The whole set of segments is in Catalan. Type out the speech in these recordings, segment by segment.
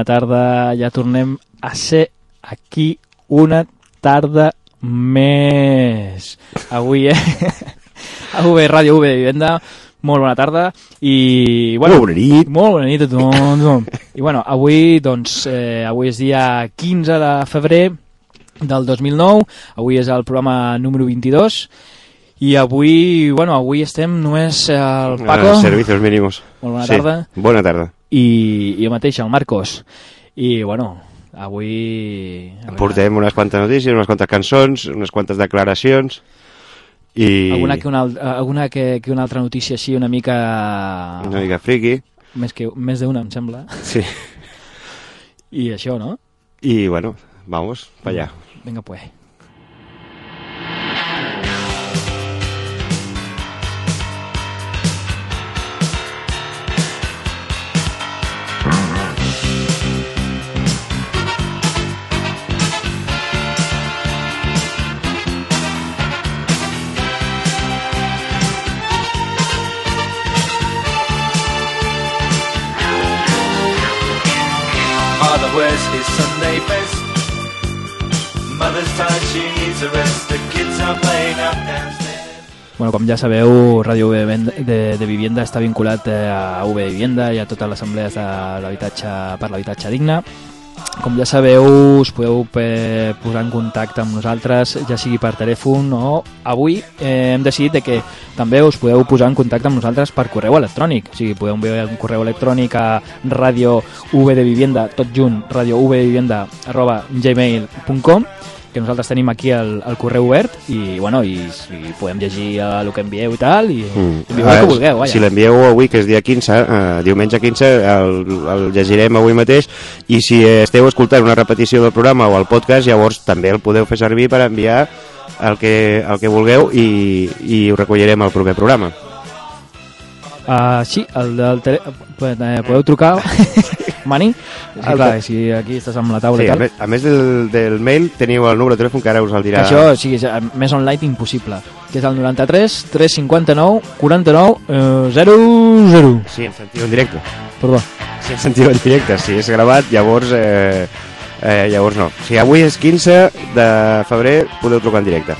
Bona tarda. Ja tornem a ser aquí una tarda més. Avui, eh? A UB Ràdio UB de Vivenda. Molt bona tarda i... Bueno, Molt bona nit. Molt bona nit a tothom. I bueno, avui, doncs, eh, avui és dia 15 de febrer del 2009. Avui és el programa número 22 i avui, bueno, avui estem només el Paco Ah, servicios mínimos. Molt bona Sí, tarda. Bona tarda. I, jo mateix, el Marcos. I, bueno, avui... Portem unes quantes notícies, unes quantes cançons, unes quantes declaracions i Alguna, que una, al- alguna que, que una altra notícia així una mica... una mica friqui. Més, que, més d'una, em sembla. Sí. I això, no? I bueno, vamos, pa allá. Vinga, pues. Bueno, com ja sabeu, Ràdio de, de, Vivienda està vinculat eh, a UB Vivienda i a totes les assemblees de l'habitatge per l'habitatge digne. Com ja sabeu, us podeu eh, posar en contacte amb nosaltres, ja sigui per telèfon o avui eh, hem decidit de que també us podeu posar en contacte amb nosaltres per correu electrònic. O sigui, podeu enviar un correu electrònic a ràdio UB de Vivienda, tot junt, ràdio UB de Vivienda, arroba gmail.com que nosaltres tenim aquí el, el correu obert i, bueno, i, i podem llegir eh, el que envieu i tal i mm. envieu el Ah, que vulgueu, vaja. Si l'envieu avui, que és dia 15, eh, diumenge 15, el, el llegirem avui mateix i si esteu escoltant una repetició del programa o el podcast, llavors també el podeu fer servir per enviar el que, el que vulgueu i, i ho recollirem al proper programa. Uh, sí, el del tele... eh, podeu trucar Mani? Sí, El clar, si aquí estàs amb la taula Sí, i a tal més, a més del, del mail teniu el número de telèfon que ara us el que dirà... això o sigui, eh, més online impossible que és el 93 359 49 eh, 00 Sí, en sentiu en directe. perdó Si en sentiu en directe, si és gravat, llavors, eh, eh, llavors no. Si avui és 15 de febrer, podeu trucar en directe.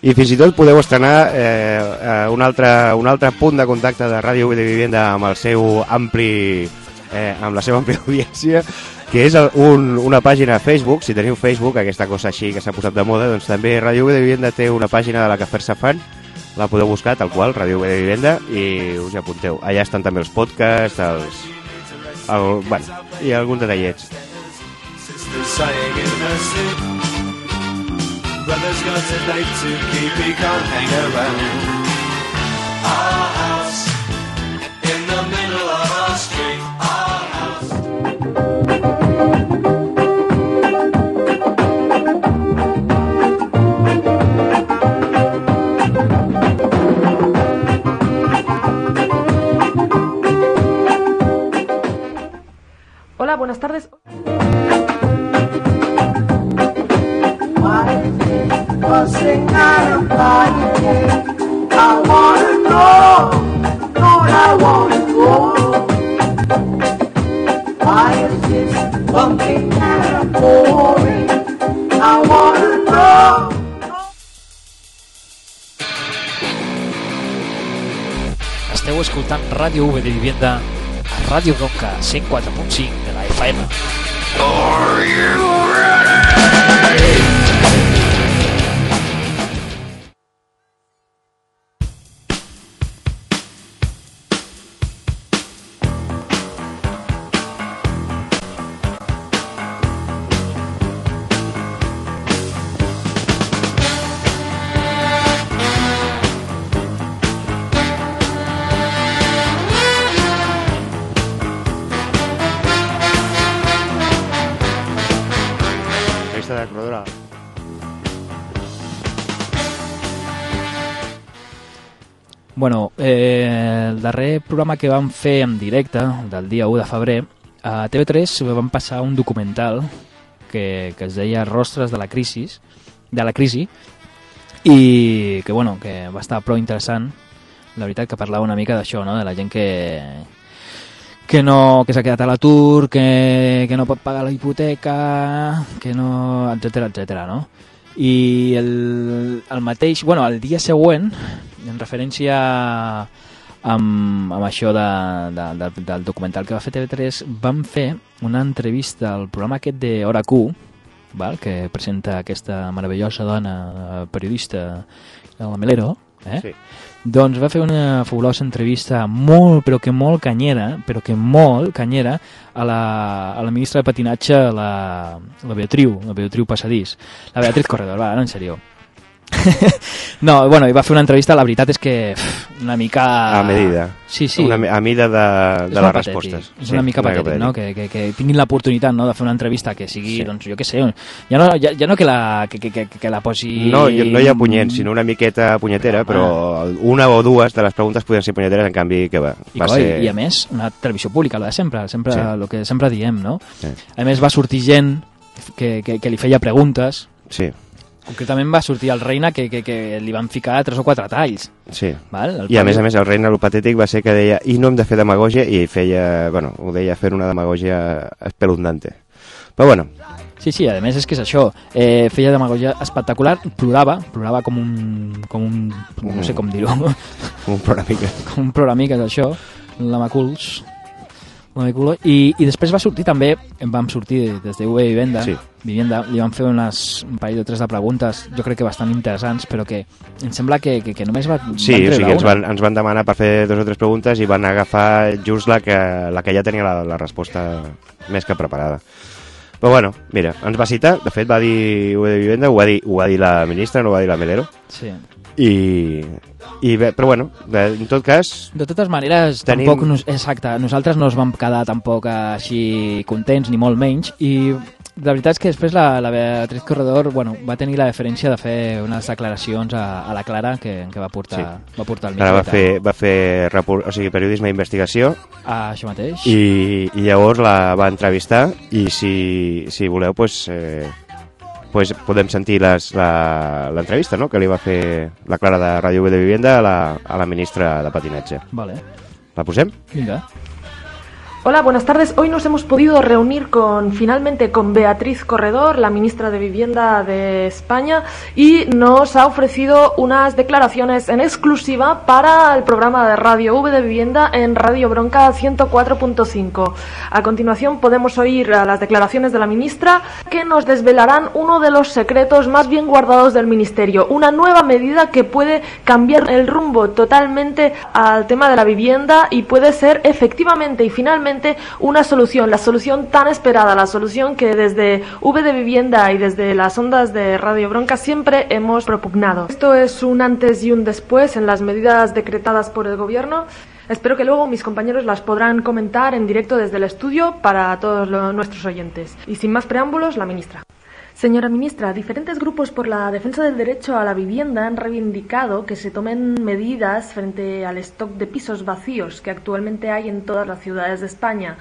I fins i tot podeu estrenar eh, eh, un, altre, un altre punt de contacte de Ràdio de Vivienda amb el seu ampli eh, amb la seva àmplia audiència que és un, una pàgina a Facebook. Si teniu Facebook, aquesta cosa així que s'ha posat de moda doncs també Ràdio de Vivienda té una pàgina de la que fer-se fan. La podeu buscar tal qual, Ràdio de Vivienda i us hi apunteu, allà estan també els podcasts els, el, bueno, i alguns detallets. Sisters Hola, buenas tardes. Sing out of I know, V de Vivienda a Ràdio Ronca 104.5 de la FM. Bueno, darrer programa que vam fer en directe, del dia 1 de febrer, a TV3 vam passar un documental que, que es deia Rostres de la crisi, de la crisi, i que, bueno, que va estar prou interessant. La veritat que parlava una mica d'això, no? de la gent que, que no que s'ha quedat a l'atur, que, que no pot pagar la hipoteca, que no... etc etc. no? I el, el mateix, bueno, el dia següent, en referència amb, amb això de, de, de, del documental que va fer TV3, vam fer una entrevista al programa aquest de Hora Q, val? que presenta aquesta meravellosa dona eh, periodista, la Melero, eh? Sí. Doncs va fer una fabulosa entrevista molt, però que molt canyera, però que molt canyera, a la, a la ministra de patinatge, la, la Beatriu, la Beatriu Passadís. La Beatriz Corredor, va, no, en sèrio. no, bueno, i va fer una entrevista, la veritat és que pff, una mica... A medida. Sí, sí. Una, a mida de, És de les patètic, respostes. És una mica patètic, no? Que, que, que tinguin l'oportunitat no? de fer una entrevista que sigui, Sí. doncs, jo què sé, ja no, ja, ja no que la, que, que, que, que la posi... No, no hi ha punyent, sinó una miqueta punyetera, però una o dues de les preguntes podien ser punyeteres, en canvi, que va, I, va coi, ser... I a més, una televisió pública, la de sempre, sempre Sí. el que sempre diem, no? Sí. A més, va sortir gent que, que, que li feia preguntes. Sí, Concretament va sortir el Reina que, que, que li van ficar tres o quatre talls. sí. Val? El I a més a més el reina el patètic va ser que deia i no hem de fer demagogia i feia, bueno, ho deia fent una demagogia espeluznante. Però bueno, Sí, sí, a més és que és això. Eh, feia demagogia espectacular, plorava, plorava com un... Com un no sé com dir-ho, un programa com un programica d'això, l'Amaculs, l'Amaculo, i, i després va sortir també, em vam sortir des de UB Vivenda, Sí. Vivienda, li van fer unes, un parell o tres de preguntes, jo crec que bastant interessants, però que em sembla que, que, que només va, Sí, van o treure sigui, ens una. van, ens van demanar per fer dos o tres preguntes i van agafar just la que, la que ja tenia la, la resposta més que preparada. Però bueno, mira, ens va citar, de fet va dir de Vivenda, ho va dir, ho va dir la ministra, no ho va dir la Melero, Sí. I, i bé, però bueno, bé, en tot cas, De totes maneres, Tenim- tampoc nos, exacte, nosaltres no ens vam quedar tampoc així contents, ni molt menys, i la veritat és que després la, la Beatriz Corredor bueno, va tenir la deferència de fer unes declaracions a, a la Clara que, que va portar, Sí. va portar el ara va mitjà fer, va fer repor- o sigui, periodisme d'investigació a això mateix. i, i llavors la va entrevistar i si, si voleu pues, eh, pues podem sentir l'entrevista no? que li va fer la Clara de Ràdio B de Vivienda a la, a la ministra de Patinatge. Vale, La posem? vinga. Hola, buenas tardes. Hoy nos hemos podido reunir con finalmente con Beatriz Corredor, la ministra de Vivienda de España, y nos ha ofrecido unas declaraciones en exclusiva para el programa de Radio V de Vivienda en Radio Bronca 104.5. A continuación podemos oír las declaraciones de la ministra que nos desvelarán uno de los secretos más bien guardados del ministerio, una nueva medida que puede cambiar el rumbo totalmente al tema de la vivienda y puede ser efectivamente y finalmente una solución, la solución tan esperada, la solución que desde V de Vivienda y desde las ondas de Radio Bronca siempre hemos propugnado. Esto es un antes y un después en las medidas decretadas por el gobierno. Espero que luego mis compañeros las podrán comentar en directo desde el estudio para todos lo- nuestros oyentes. Y sin más preámbulos, la ministra. Señora ministra, diferentes grupos por la defensa del derecho a la vivienda han reivindicado que se tomen medidas frente al stock de pisos vacíos que actualmente hay en todas las ciudades de España.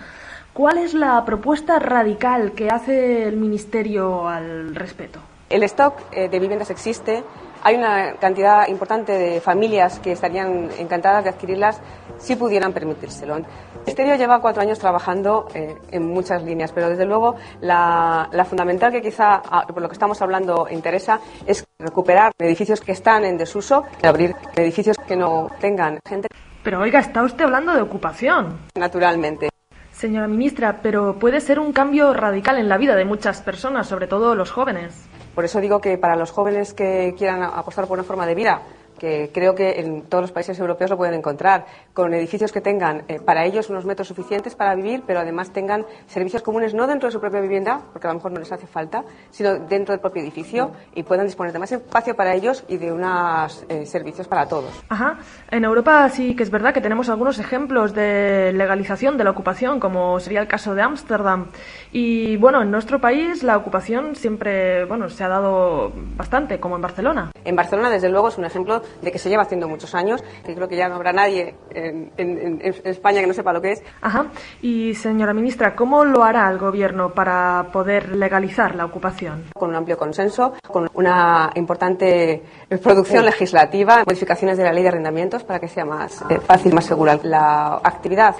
¿Cuál es la propuesta radical que hace el Ministerio al respecto? El stock eh, de viviendas existe. Hay una cantidad importante de familias que estarían encantadas de adquirirlas si pudieran permitírselo. El Ministerio lleva cuatro años trabajando eh, en muchas líneas, pero desde luego la, la fundamental que quizá ah, por lo que estamos hablando interesa es recuperar edificios que están en desuso, abrir edificios que no tengan gente Pero oiga, está usted hablando de ocupación. naturalmente. Señora ministra, pero puede ser un cambio radical en la vida de muchas personas, sobre todo los jóvenes. Por eso digo que para los jóvenes que quieran apostar por una forma de vida, que creo que en todos los países europeos lo pueden encontrar, con edificios que tengan eh, para ellos unos metros suficientes para vivir, pero además tengan servicios comunes no dentro de su propia vivienda, porque a lo mejor no les hace falta, sino dentro del propio edificio y puedan disponer de más espacio para ellos y de unos eh, servicios para todos. Ajá. En Europa sí que es verdad que tenemos algunos ejemplos de legalización de la ocupación, como sería el caso de Ámsterdam. Y bueno, en nuestro país la ocupación siempre, bueno, se ha dado bastante, como en Barcelona. En Barcelona, desde luego, es un ejemplo de que se lleva haciendo muchos años, que creo que ya no habrá nadie en, en- en España que no sepa lo que es. Ajá. Y señora ministra, ¿cómo lo hará el gobierno para poder legalizar la ocupación? con un amplio consenso, con una importante eh, producción legislativa, modificaciones de la ley de arrendamientos para que sea más eh, fácil, más segura la actividad.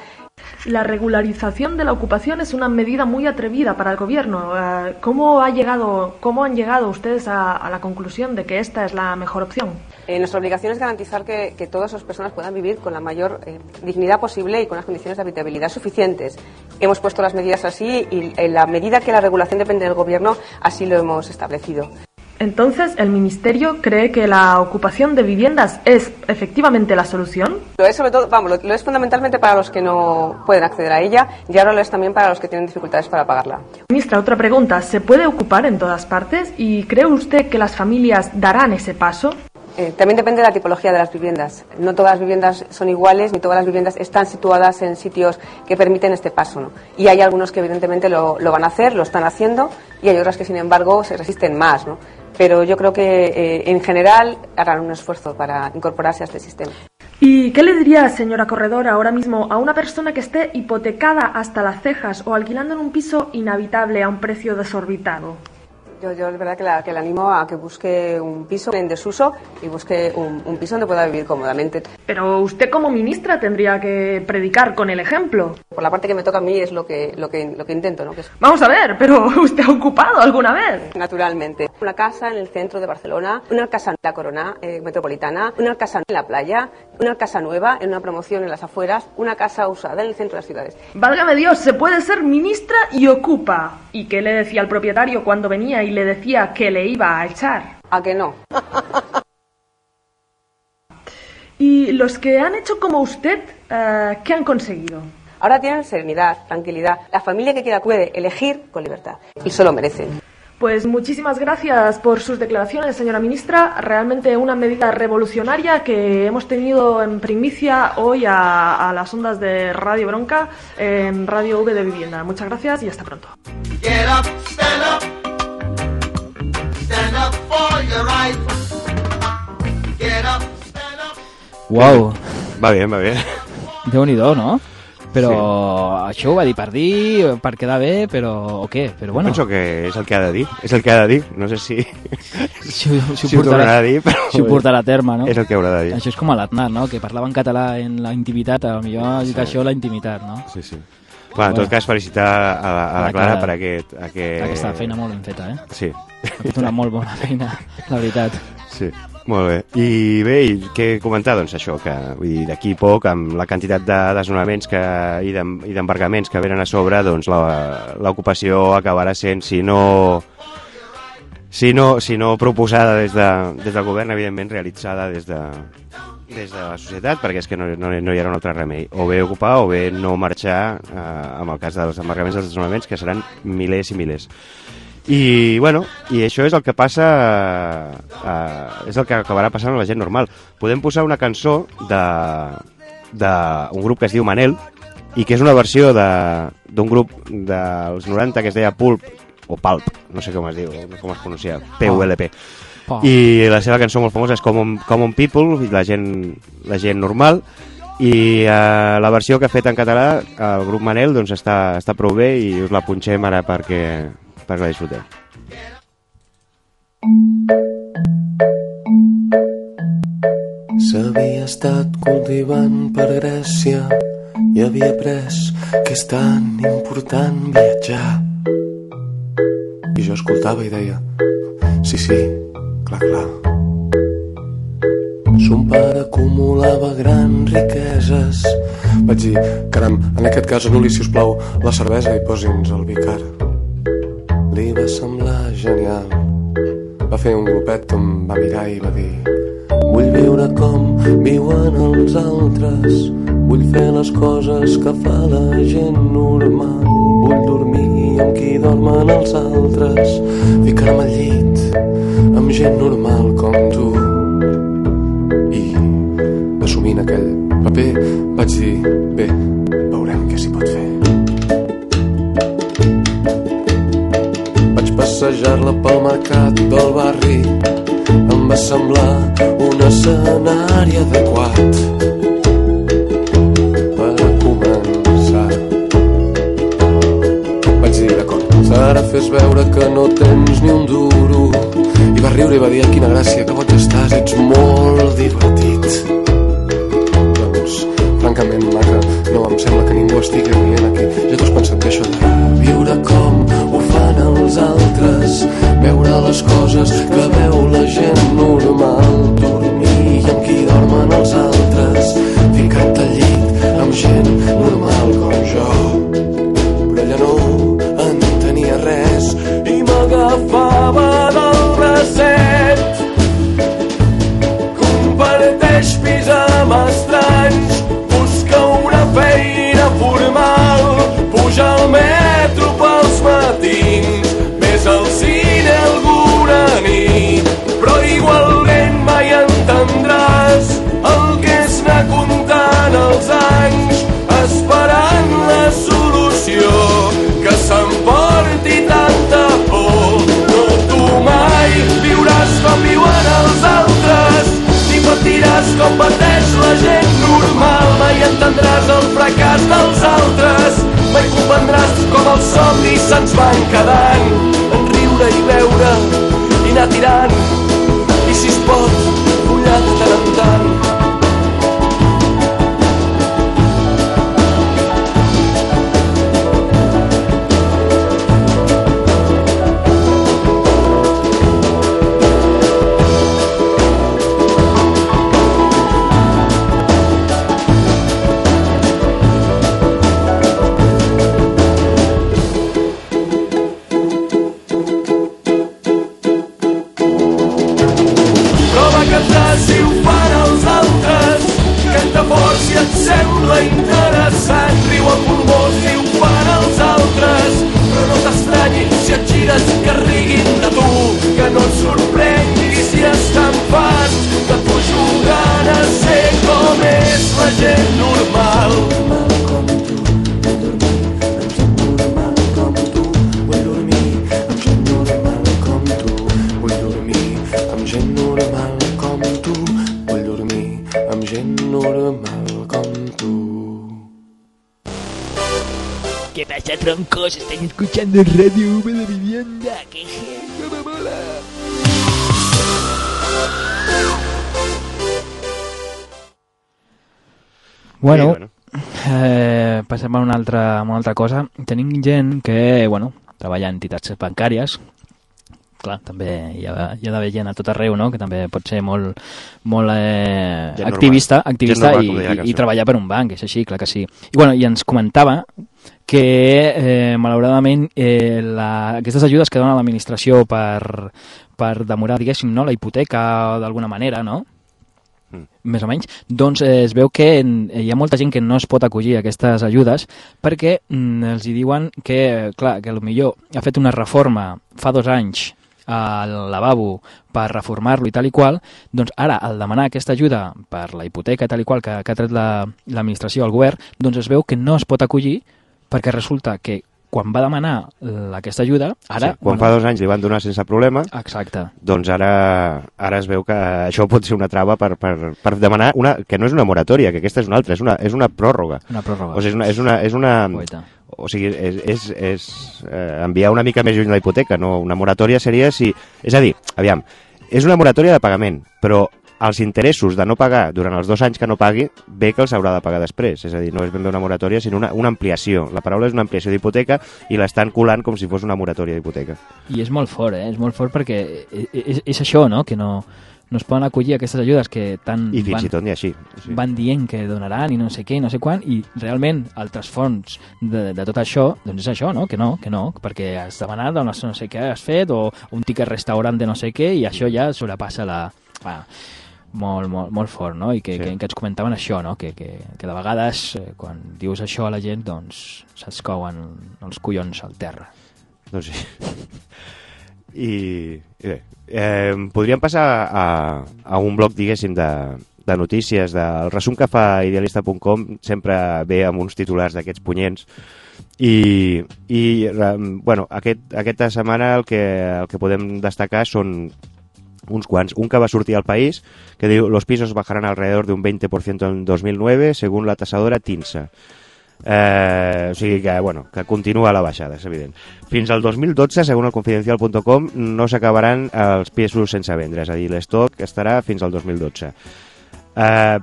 La regularización de la ocupación es una medida muy atrevida para el gobierno. Eh, ¿Cómo, ha llegado, ¿Cómo han llegado ustedes a, a la conclusión de que esta es la mejor opción? Eh, nuestra obligación es garantizar que, que todas esas personas puedan vivir con la mayor eh, dignidad posible y con las condiciones de habitabilidad suficientes. Hemos puesto las medidas así y en la medida que la regulación depende del Gobierno, así lo hemos establecido. Entonces, ¿el Ministerio cree que la ocupación de viviendas es efectivamente la solución? Lo es sobre todo, vamos, lo, lo es fundamentalmente para los que no pueden acceder a ella y ahora lo es también para los que tienen dificultades para pagarla. Ministra, otra pregunta. ¿Se puede ocupar en todas partes? ¿Y cree usted que las familias darán ese paso? Eh, también depende de la tipología de las viviendas. No todas las viviendas son iguales, ni todas las viviendas están situadas en sitios que permiten este paso. ¿no? Y hay algunos que evidentemente lo, van a hacer, lo están haciendo, y hay otras que sin embargo se resisten más. ¿no? Pero yo creo que eh, en general harán un esfuerzo para incorporarse a este sistema. ¿Y qué le diría, señora Corredor, ahora mismo a una persona que esté hipotecada hasta las cejas o alquilando en un piso inhabitable a un precio desorbitado? Yo, yo es verdad que la, que la animo a que busque un piso en desuso y busque un, un piso donde pueda vivir cómodamente. Pero usted como ministra tendría que predicar con el ejemplo. Por la parte que me toca a mí es lo que, lo que, lo que intento, ¿no? que es Vamos a ver, pero ¿usted ha ocupado alguna vez? naturalmente. Una casa en el centro de Barcelona, una casa en la Corona eh, Metropolitana, una casa en la playa, una casa nueva en una promoción en las afueras, una casa usada en el centro de las ciudades. Válgame Dios, se puede ser ministra y ocupa. ¿Y qué le decía al propietario cuando venía y le decía que le iba a echar? ¿A que no? ¿Y los que han hecho como usted, eh, qué han conseguido? Ahora tienen serenidad, tranquilidad. La familia que quiera puede elegir con libertad. Y se lo merecen. Pues muchísimas gracias por sus declaraciones, señora ministra. Realmente una medida revolucionaria que hemos tenido en primicia hoy a, a las ondas de Radio Bronca en Radio V de Vivienda. Muchas gracias y hasta pronto. Up for your right. Get up, stand up. Uau, Va bé, va bé. déu-n'hi-do, no? Però això ho va dir per dir, per quedar bé, però... o què? Però bueno, Penso que és el que ha de dir. És el que ha de dir. No sé si, si, ho- si, si ho tornarà a dir, però si ho portarà a terme, no? és el que haurà de dir. Això és com a l'Atnar, no? Que parlava en català en la intimitat, a millor Sí. això la intimitat, no? Sí, sí. Bueno, en tot cas, felicitar a la, a la A la Clara per aquest... aquest... Aquesta feina molt ben feta, eh? Sí, Ha fet una molt bona feina, la veritat. sí. Molt bé. I bé, i què comentar? Doncs això, que vull dir, d'aquí poc, amb la quantitat de desnonaments que, i d'em- i d'embargaments que venen a sobre, doncs la- l'ocupació acabarà sent, si no si no, si no proposada des, de, des del govern, evidentment realitzada des de, des de la societat, perquè és que no, no, no hi ha un altre remei. O bé ocupar o bé no marxar, eh, amb el cas dels embargaments dels desnonaments, que seran milers i milers. I, bueno, i això és el que passa, eh, és el que acabarà passant a la gent normal. Podem posar una cançó de d'un grup que es diu Manel i que és una versió de- d'un grup dels 90 que es deia Pulp o Pulp, no sé com es diu, com es pronuncia, P-U-L-P. Pa. I la seva cançó molt famosa és Common, Common People, la gent, la gent normal, i eh, la versió que ha fet en català el grup Manel doncs està, està prou bé i us la punxem ara perquè, perquè la disfruteu. S'havia estat cultivant per Grècia i havia après que és tan important viatjar. I jo escoltava i deia, sí, sí, clar, clar. Son pare acumulava grans riqueses. Vaig dir, caram, en aquest cas anul·li, si us plau, la cervesa i posi'ns el vicar. Li va semblar genial. Va fer un grupet em va mirar i va dir Vull viure com viuen els altres Vull fer les coses que fa la gent normal Vull dormir amb qui dormen els altres Ficar-me al llit amb gent normal com tu. I assumint aquell paper vaig dir Bé, veurem què s'hi pot fer. Vaig passejar-la pel mercat del barri. Em va semblar un escenari adequat ara fes veure que no tens ni un duro. I va riure i va dir, "Ai, quina gràcia, que boig estàs, ets molt divertit. Doncs, francament, maca, no em sembla que ningú estigui rient aquí. Ja t'ho has pensat que això de viure com ho fan els altres, veure les coses que Radio V de Vivienda. ¡Qué genio, me mola! Bueno, Sí, bueno. eh, passem a una altra, a una altra cosa. Tenim gent que, bueno, treballa en entitats bancàries, clar, també hi ha, hi ha d'haver gent a tot arreu, no?, que també pot ser molt, molt eh, Gent normal. activista, activista Gent normal, i, i, i treballar per un banc, és així, clar que sí. I, bueno, i ens comentava que, eh, malauradament, eh, la, aquestes ajudes que dona l'administració per, per demorar, diguéssim, no?, la hipoteca d'alguna manera, no?, Mm. més o menys, doncs eh, es veu que en- hi ha molta gent que no es pot acollir a aquestes ajudes perquè mm, els hi diuen que, clar, que millor ha fet una reforma fa dos anys al lavabo per reformar-lo i tal i qual, doncs ara al demanar aquesta ajuda per la hipoteca tal i qual que, que ha tret la- l'administració al govern, doncs es veu que no es pot acollir perquè resulta que quan va demanar la- aquesta ajuda, ara... sí, quan fa dos anys li van donar sense problema, Exacte. doncs ara, ara es veu que això pot ser una trava per, per, per demanar una, que no és una moratòria, que aquesta és una altra, és una, és una pròrroga. Una pròrroga. O sigui, és una, és una, és una, Guaita. O sigui, és, és, és eh, enviar una mica més lluny la hipoteca, no? Una moratòria seria si... És a dir, aviam, és una moratòria de pagament, però els interessos de no pagar durant els dos anys que no pagui, bé que els haurà de pagar després. És a dir, no és ben bé una moratòria, sinó una, una ampliació. La paraula és una ampliació d'hipoteca i l'estan colant com si fos una moratòria d'hipoteca. I és molt fort, eh? És molt fort perquè és, és, és això, no?, que no, no es poden acollir aquestes ajudes que tant I fins van, i tot ni així. Sí. van dient que donaran i no sé què i no sé quan, i realment altres fons de, de tot això, doncs és això, no? Que no, que no, perquè has demanat doncs, no sé què has fet, o un tiquet restaurant de no sé què, i això ja sobrepassa la... Bueno, molt, molt, molt fort, no? I que, Sí. que, que ens comentaven això, no? Que, que, que de vegades, eh, quan dius això a la gent, doncs se'ls couen els collons al terra. Doncs sí. I, i bé, eh, podríem passar a, a un bloc, diguéssim, de, de notícies. Del resum que fa idealista.com sempre ve amb uns titulars d'aquests punyents. I, i eh, bueno, aquest, aquesta setmana el que, el que podem destacar són uns quants. Un que va sortir al país, que diu los pisos bajarán alrededor de un 20% en 2009, según la tasadora TINSA. Eh, o sigui que, bueno, que continua la baixada, és evident. Fins al 2012, segons el confidencial.com, no s'acabaran els pisos sense vendre, és a dir, l'estoc estarà fins al 2012. Eh,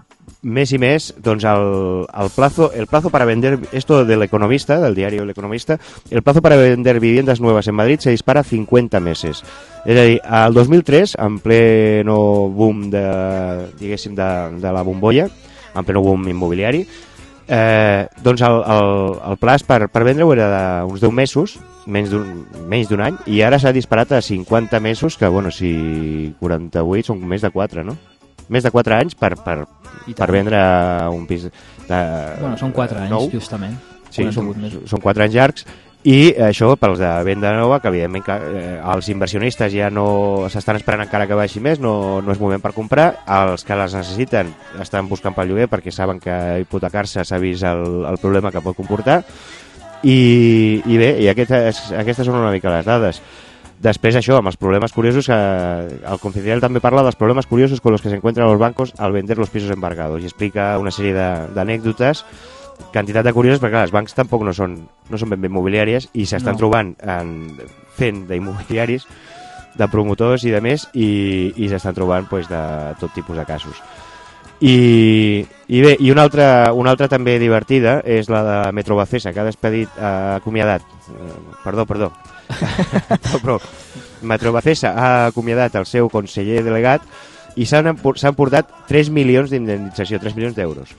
més i més, doncs el, el, plazo, el plazo para vender, esto del Economista, del diario El Economista, el plazo para vender viviendas nuevas en Madrid se dispara a 50 meses. És a dir, al 2003, en pleno boom de, diguéssim, de, de la bombolla, en pleno boom immobiliari, eh, doncs el, el, el plaç per, per vendre-ho era d'uns 10 mesos, menys d'un any, i ara s'ha disparat a 50 mesos, que, bueno, si 48 són més de 4, no? Més de 4 anys per, per, per vendre un pis de, Bueno, són 4 anys, nou. justament. Sí, són, 48 mesos. són 4 anys llargs i això pels de venda nova, que evidentment que, eh, els inversionistes ja no s'estan esperant encara que baixi més, no, no és moment per comprar, els que les necessiten estan buscant pel lloguer perquè saben que hipotecar-se s'ha vist el, el problema que pot comportar i, i bé, i aquestes, aquestes són una mica les dades. Després això, amb els problemes curiosos, que el Confidencial també parla dels problemes curiosos con los que se encuentran los bancos al vender los pisos embargados i explica una sèrie d'anècdotes quantitat de curiosos, perquè clar, els bancs tampoc no són, no són ben bé immobiliàries i s'estan No. trobant en, fent d'immobiliaris, de promotors i de més, i, i s'estan trobant pues, de tot tipus de casos. I, i bé, i una altra, una altra també divertida és la de Metro Bacesa, que ha despedit, ha acomiadat, eh, perdó, perdó, no, però Metro Bacesa ha acomiadat el seu conseller delegat i s'han portat 3 milions d'indemnització, 3 milions d'euros.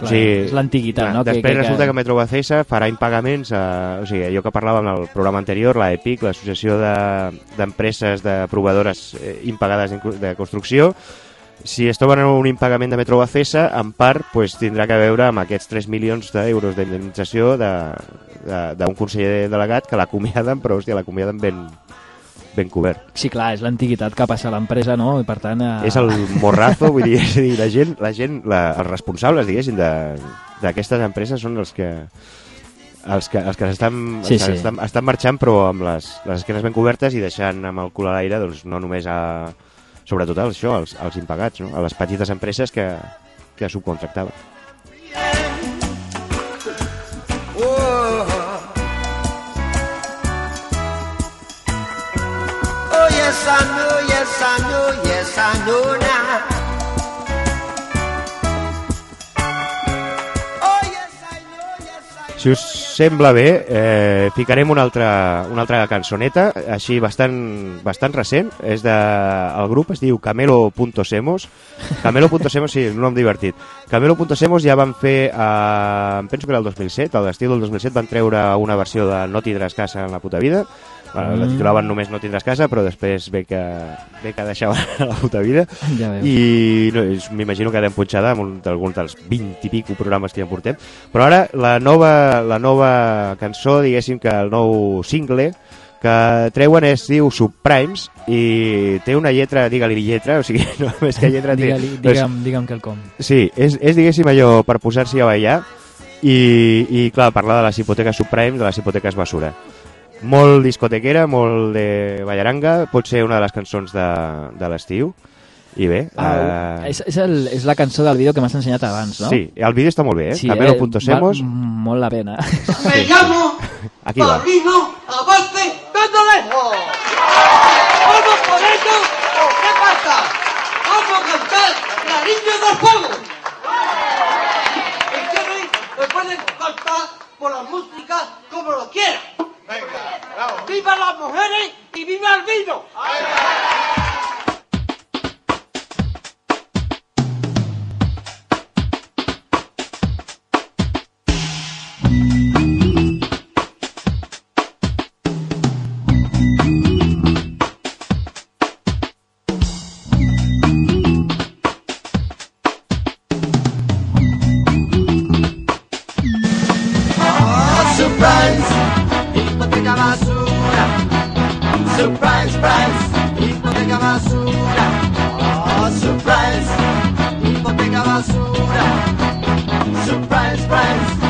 Clar, és l'antiguitat, no? Que- Després que- resulta que- que Metro Bacesa farà impagaments, a, o sigui, allò que parlàvem en el programa anterior, la EPIC, l'Associació de- d'Empreses de, Proveedores eh, Impagades de, de Construcció, si es troben en un impagament de Metro Bacesa, en part pues, tindrà que veure amb aquests 3 milions d'euros d'indemnització de- de- d'un conseller delegat que l'acomiaden, però hòstia, l'acomiaden ben, ben cobert. Sí, clar, és l'antiguitat que passa a l'empresa, no? I per tant... Eh... És el morrazo, vull dir, és a dir la gent, la gent la, els responsables, diguéssim, de- d'aquestes empreses són els que els que, els que estan, Sí, els que sí. estan, estan marxant però amb les, les esquenes ben cobertes i deixant amb el cul a l'aire doncs, no només a, sobretot als, això, als, als impagats, no? a les petites empreses que, que subcontractaven. Oh, Si us sembla bé, eh, ficarem una altra, una altra cançoneta, així bastant, bastant recent, és de, el grup es diu Camelo.semos, Camelo.semos, sí, un nom divertit. Camelo.semos ja van fer, eh, penso que era el 2007, a l'estiu del 2007 van treure una versió de No tindràs casa en la puta vida, bueno, la Mm. titulaven només No tindràs casa, però després ve que, ve que deixaven la puta vida, Ja veus. i no, és- m'imagino que ha d'empunxada amb un- d'algun dels 20 i pico programes que ja portem però ara la nova, la nova cançó diguéssim que el nou single que treuen es diu Subprimes i té una lletra, digue-li lletra o sigui, no més que lletra té doncs, digue'm, digue'm quelcom. Sí, és, és diguéssim allò per posar-s'hi a ballar i, i clar, parlar de les hipoteques subprimes, de les hipoteques basura. Molt discotequera, molt de ballaranga, pot ser una de les cançons de, de l'estiu. I bé... Ah, eh, és, és, el, és la cançó del vídeo que m'has ensenyat abans, no? Sí, el vídeo està molt bé, eh? Sí, Camelo.semos. val molt la pena. Me llamo Aquí va. Paulino Abate Candolejo. ¿Vamos por eso o qué pasa? Vamos a cantar La Niña del Fuego. Si quieren, me pueden cantar por la música como lo quieran. ¡Viva las mujeres y viva el vino! Hipoteca basura. Surprise, surprise, hipoteca basura. Oh, surprise, hipoteca basura. Surprise, surprise,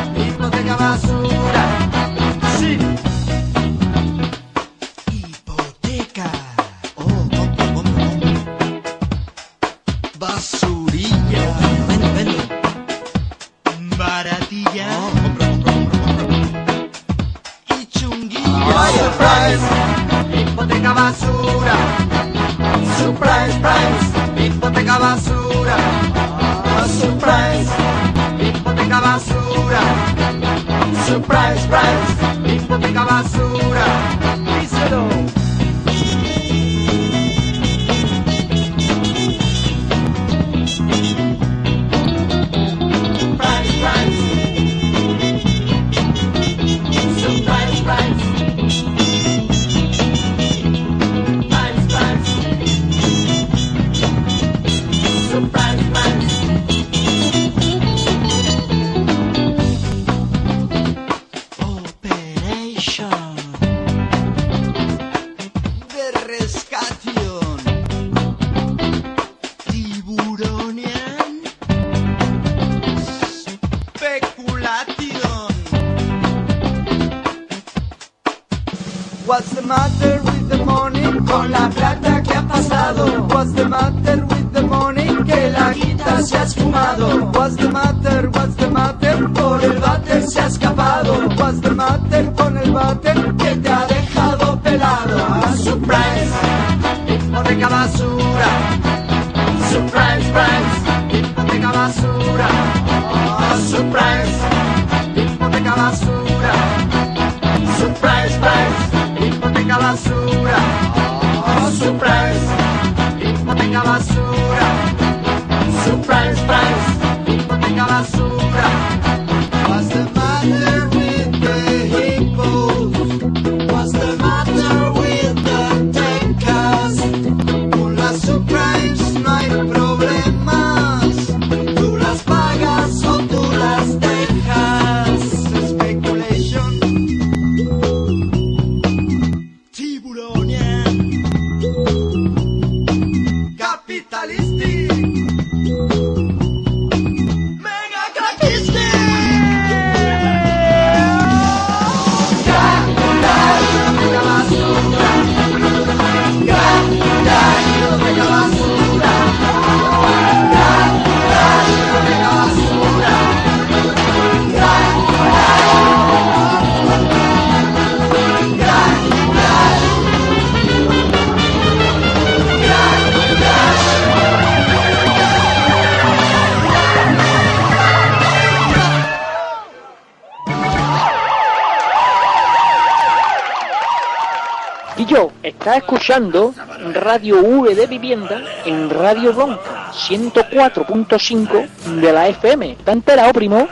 escuchando Radio V de Vivienda en Radio Bronca 104.5 de la FM. ¿Está enterado, primo?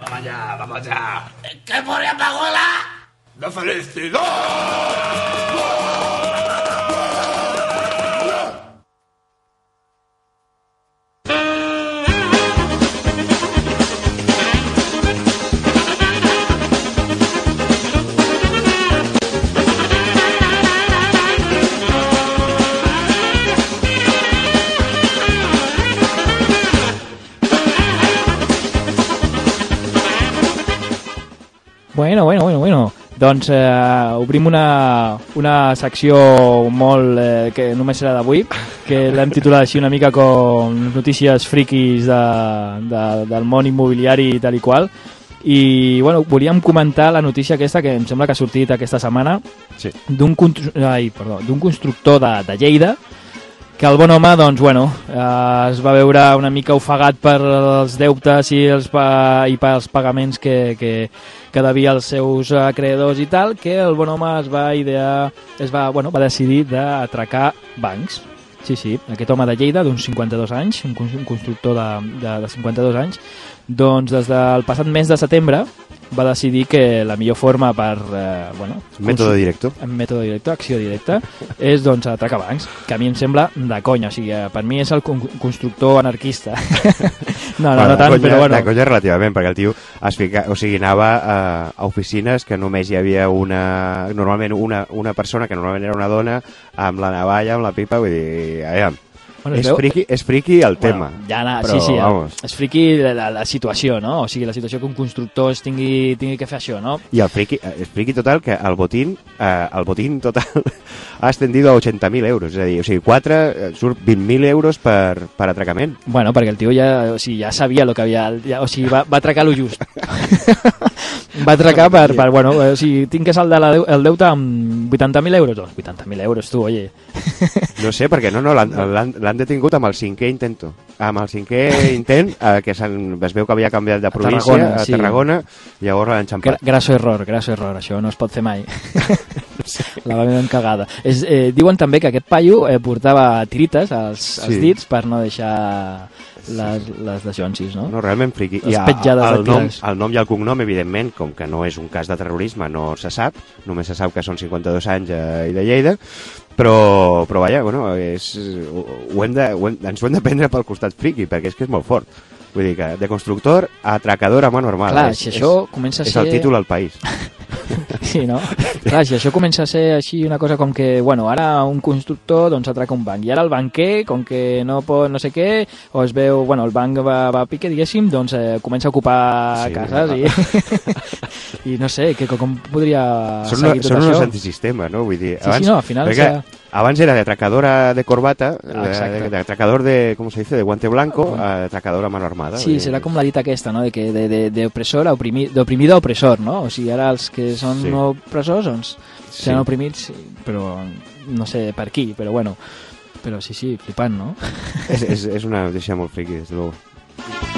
Vamos allá, vamos allá. ¿Qué pone Pagola? ¡La felicidad! Doncs eh, obrim una, una secció molt eh, que només serà d'avui, que l'hem titulat així una mica com notícies friquis de, de, del món immobiliari i tal i qual. I bueno, volíem comentar la notícia aquesta que em sembla que ha sortit aquesta setmana Sí. d'un constru- ai, perdó, constructor de, de Lleida que el bon home, doncs, bueno, eh, es va veure una mica ofegat per els deutes i, els, pa i pels pagaments que, que, que devia als seus acreedors i tal, que el bon home es va idear, es va, bueno, va decidir d'atracar bancs. Sí, sí, aquest home de Lleida, d'uns 52 anys, un constructor de, de, de 52 anys, doncs des del passat mes de setembre va decidir que la millor forma per... Eh, bueno, Mètode directo. mètode directe, acció directa, és doncs atracar bancs, que a mi em sembla de conya, o sigui, eh, per mi és el con constructor anarquista. no, no, no de tant, conya, però bueno. De conya relativament, perquè el tio es fica, o sigui, anava a, a oficines que només hi havia una, normalment una, una persona, que normalment era una dona, amb la navalla, amb la pipa, vull dir, aviam, Bueno, es veu- friqui, és friqui el tema. Bueno, ja na, però, sí, sí, vamos, és friqui la, la, la situació, no? O sigui, la situació que un constructor es tingui, tingui que fer això, no? I el friqui, eh, és friqui total que el botín, eh, el botín total ha extendido a 80.000 euros. És a dir, o sigui, 4, eh, surt 20.000 euros per, per atracament. Bueno, perquè el tio ja, o sigui, ja sabia el que havia... Ja, o sigui, va, va atracar lo just. va atracar per, per, bueno, o sigui, tinc que saldar la, el deute amb 80.000 euros. Doncs 80.000 euros, tu, oye. No sé, perquè no, no, l'han l'han- detingut amb el cinquè intento. Amb el cinquè intent, eh, que es veu que havia canviat de província Tarragona, a sí. Tarragona, llavors l'han Gra enxampat. grasso error, grasso error, això no es pot fer mai. La va ben cagada. És, eh, diuen també que aquest paio eh, portava tirites als, als Sí. dits per no deixar les, les lesions, no? No, realment friqui. Les I a- petjades el, nom, el nom i el cognom, evidentment, com que no és un cas de terrorisme, no se sap, només se sap que són 52 anys eh, i de Lleida, però, però vaja, bueno, és, ho, hem de, ho hem, ens ho hem de prendre pel costat friqui, perquè és que és molt fort. Vull dir que de constructor a atracador a mano armada. Clar, és, si això comença a és ser- el títol al país. Sí, no? Clar, si això comença a ser així una cosa com que, bueno, ara un constructor doncs atraca un banc, i ara el banquer, com que no pot no sé què, o es veu, bueno, el banc va, va a pique, diguéssim, doncs eh, comença a ocupar Sí. cases i, i no sé, que, com podria Són, seguir una, tot són això? unos antisistema, no? Vull dir, Sí, sí, no, al final perquè serà- abans era de atracadora de corbata, Ah, de, de, atracador de, ¿cómo se dice?, de guante blanco, a atracador a mano armada. Sí, serà com la dita aquesta, no? De que de, de, de opressor a oprimir, d'oprimido a opressor, no? O sigui, ara els que són Sí. opressors, doncs, Sí. seran oprimits, però no sé per qui, però bueno. Però sí, sí, flipant, no? és, és, és una notícia molt friqui, des de luego.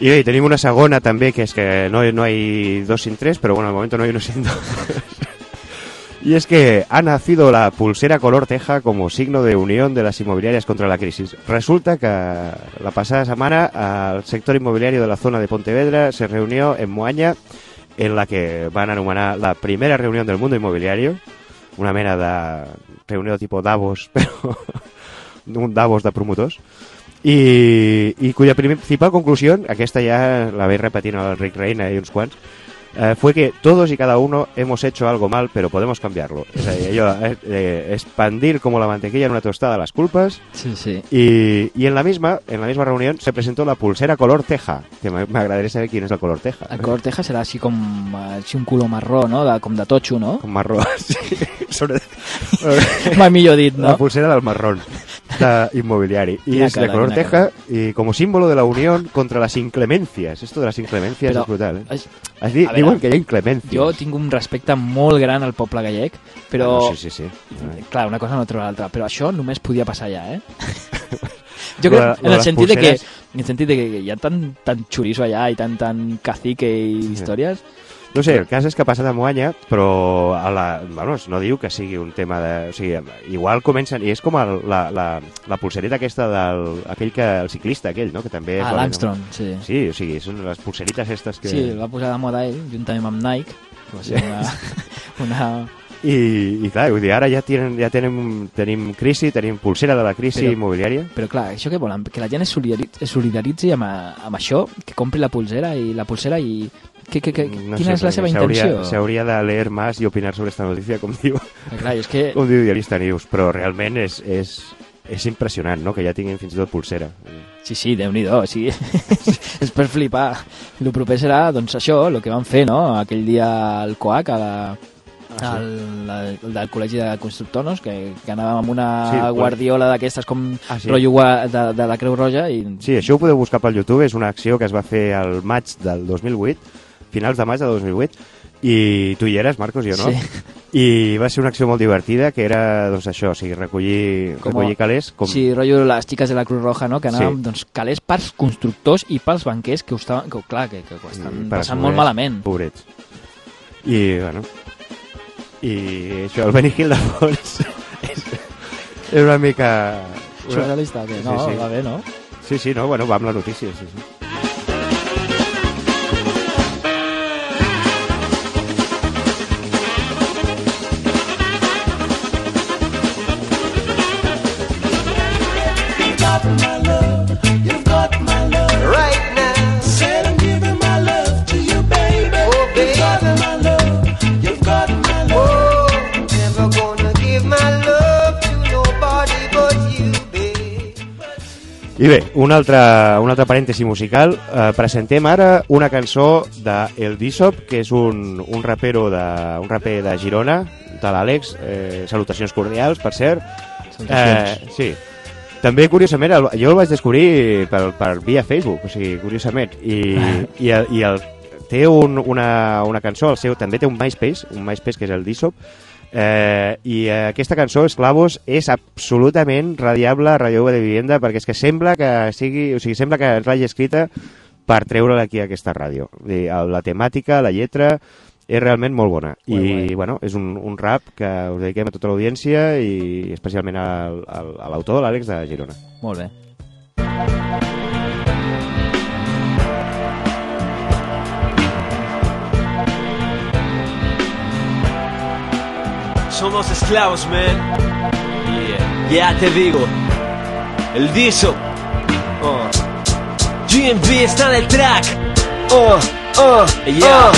I bé, tenim una segona també, que és que no, no hay dos sin tres, pero bueno, al momento no hay uno sin dos. Y es que ha nacido la pulsera color teja como signo de unión de las inmobiliarias contra la crisis. Resulta que la pasada semana el sector inmobiliario de la zona de Pontevedra se reunió en Moaña, en la que van a anomenar la primera reunión del mundo inmobiliario, una mena de tipo Davos, però un Davos de promotors, i, i cuya principal conclusión, aquesta ja la veig repetint al Rick Reina i uns quants, eh, fue que todos y cada uno hemos hecho algo mal, pero podemos cambiarlo. Es decir, ello, eh, eh, expandir como la mantequilla en una tostada las culpas. Sí, sí. Y, y en la misma en la misma reunión se presentó la pulsera color teja, que me, me agradaría saber quién es el color teja. El color teja serà així com així un color marró, no? De, com de totxo, no? Com marró, sí. Sobre... Mai millor dit, no? La pulsera del marrón de inmobiliari. Y Quina es de cara, color quina teja y como símbolo de la unión contra las inclemencias. Esto de las inclemencias Però, es brutal, ¿eh? es- Es di- a veure, diuen que hi ha inclemències. Jo tinc un respecte molt gran al poble gallec, però... Ah, no, sí, sí, sí. Clar, una cosa no treu l'altra, però això només podia passar allà, eh? Jo crec, en el sentit de que, pulseres- en el sentit de que hi ha tant, tant xoriço allà i tant, tant cacique i històries, No sé, el cas és que ha passat a Moanya, però a la, bueno, no diu que sigui un tema de... O sigui, igual comencen... I és com el, la, la, la pulsereta aquesta del... Aquell que... El ciclista aquell, no? Que també Ah, l'Armstrong, no? sí. Sí, o sigui, són les pulserites aquestes que... sí, el va posar de moda ell, juntament amb Nike, va ser una... una I, I clar, vull dir, ara ja, tenen, ja tenim, tenim crisi, tenim pulsera de la crisi Però- immobiliària. Però clar, això què volen? Que la gent es solidaritzi, es solidaritzi amb, amb això, que compri la pulsera i la pulsera i... Que, que, que, No quina és la seva intenció? S'hauria de leer més i opinar sobre esta notícia, com diu, clar, és que... com diu Diarista News, però realment és, és, és impressionant, no?, que ja tinguin fins i tot pulsera. Sí, sí, déu-n'hi-do, sí. és per flipar. El proper serà, doncs, això, el que van fer, no?, aquell dia al COAC, a la, Ah, al, la, el del Col·legi de Constructors, que, que anàvem amb una Sí, sí, guardiola d'aquestes com Ah, sí. rotllo de, de la Creu Roja i... Sí, això ho podeu buscar pel YouTube, és una acció que es va fer al maig del 2008, finals de maig del 2008, i tu hi eres, Marcos, jo no? Sí. I va ser una acció molt divertida, que era, doncs això, o sigui, recollir, Com- recollir calés, com... Sí, rotllo les xiques de la Cruz Roja, no?, que anàvem, Sí. doncs, calés pels constructors i pels banquers que ho estaven, que, clar, que, que ho estan per passant pobrets, molt malament. Pobrets. I, bueno... I això, el Benny Hill de fons és, és una mica... Una... Surrealista, que no, va bé, no? Sí, sí, no, bueno, va amb la notícia, sí, sí. I bé, un altre, un altre parèntesi musical. Eh, presentem ara una cançó de El Dissop, que és un, un, rapero de, un raper de Girona, de l'Àlex. Eh, salutacions cordials, per cert. Salutacions. Eh, sí. També, curiosament, el, jo el vaig descobrir per, per via Facebook, o sigui, curiosament. I, i, el, i el, té un, una, una cançó, el seu, també té un MySpace, un MySpace que és el Dissop, Eh, I eh, aquesta cançó, Esclavos, és absolutament radiable a Radio de Vivienda perquè és que sembla que sigui, o sigui, sembla que ens l'hagi escrita per treure-la aquí a aquesta ràdio. Dir, La temàtica, la lletra, és realment molt bona. I, Guai, bueno, és un, un rap que us dediquem a tota l'audiència i especialment al, al, a l'autor, l'Àlex de Girona. Molt bé. Somos esclavos, man. Ya te digo. El Diso. Oh. GMB está en el track. Oh, oh, yeah.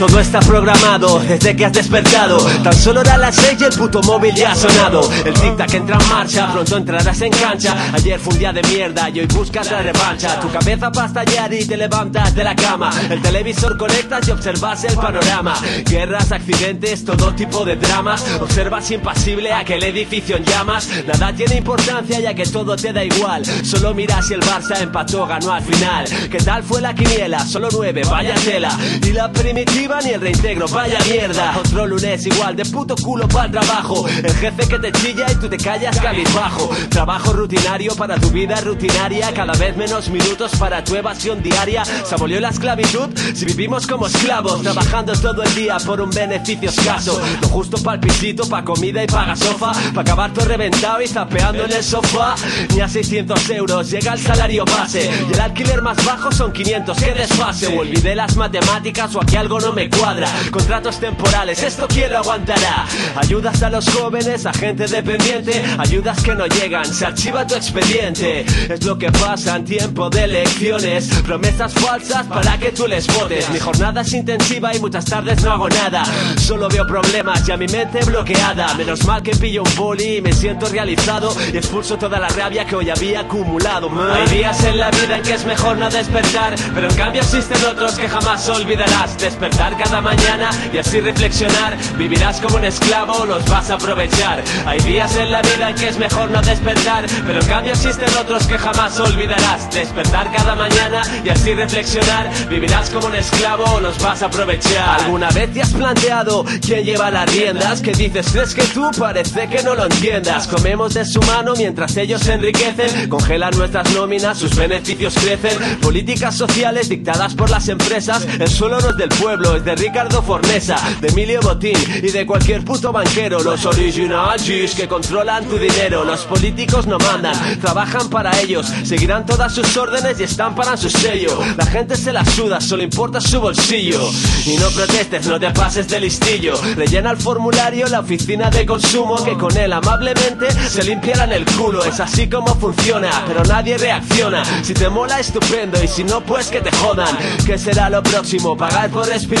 Todo está programado desde que has despertado. Tan solo era las seis y el puto móvil ya ha sonado. El tic-tac entra en marcha, pronto entrarás en cancha. Ayer fue un día de mierda y hoy buscas la revancha. Tu cabeza va a estallar y te levantas de la cama. El televisor conectas y observas el panorama. Guerras, accidentes, todo tipo de dramas. Observas impasible aquel edificio en llamas. Nada tiene importancia ya que todo te da igual. Solo miras si el Barça empató, ganó al final. ¿Qué tal fue la quiniela? Solo nueve, vaya tela. Y la primitiva ni el reintegro, vaya mierda. Otro lunes igual, de puto culo para el trabajo. El jefe que te chilla y tú te callas cabizbajo. Trabajo rutinario para tu vida rutinaria. Cada vez menos minutos para tu evasión diaria. Se abolió la esclavitud si vivimos como esclavos. Trabajando todo el día por un beneficio escaso. Lo justo para el pisito, pa' comida y paga sofá. Pa' acabar todo reventado y zapeando en el sofá. Ni a 600 euros llega el salario base. Y el alquiler más bajo son 500. ¡Qué desfase! O olvidé las matemáticas o aquí algo no me cuadra. Contratos temporales, ¿esto quién lo aguantará? Ayudas a los jóvenes, a gente dependiente. Ayudas que no llegan, se archiva tu expediente. Es lo que pasa en tiempo de elecciones. Promesas falsas para que tú les votes. Mi jornada es intensiva y muchas tardes no hago nada. Solo veo problemas y a mi mente bloqueada. Menos mal que pillo un boli y me siento realizado. Y expulso toda la rabia que hoy había acumulado. man. Hay días en la vida en que es mejor no despertar. Pero en cambio existen otros que jamás olvidarás. Despertar cada mañana y así reflexionar. Vivirás como un esclavo, los vas a aprovechar. Hay días en la vida en que es mejor no despertar. Pero en cambio existen otros que jamás olvidarás. Despertar cada mañana y así reflexionar. Vivirás como un esclavo, los vas a aprovechar. ¿Alguna vez te has planteado quién lleva las riendas? Que dices, crees que tú parece que no lo entiendas. Comemos de su mano mientras ellos se enriquecen. Congelan nuestras nóminas, sus beneficios crecen. Políticas sociales dictadas por las empresas. El suelo no es del pueblo, es de Ricardo Fornesa, de Emilio Botín y de cualquier puto banquero. Los original G's que controlan tu dinero. Los políticos no mandan, trabajan para ellos. Seguirán todas sus órdenes y estamparán su sello. La gente se la suda, solo importa su bolsillo. Y no protestes, no te pases de listillo. Rellena el formulario la oficina de consumo que con él amablemente se limpiarán el culo. Es así como funciona, pero nadie reacciona. Si te mola, estupendo, y si no, pues que te jodan. ¿Qué será lo próximo? ¿Pagar por respirar?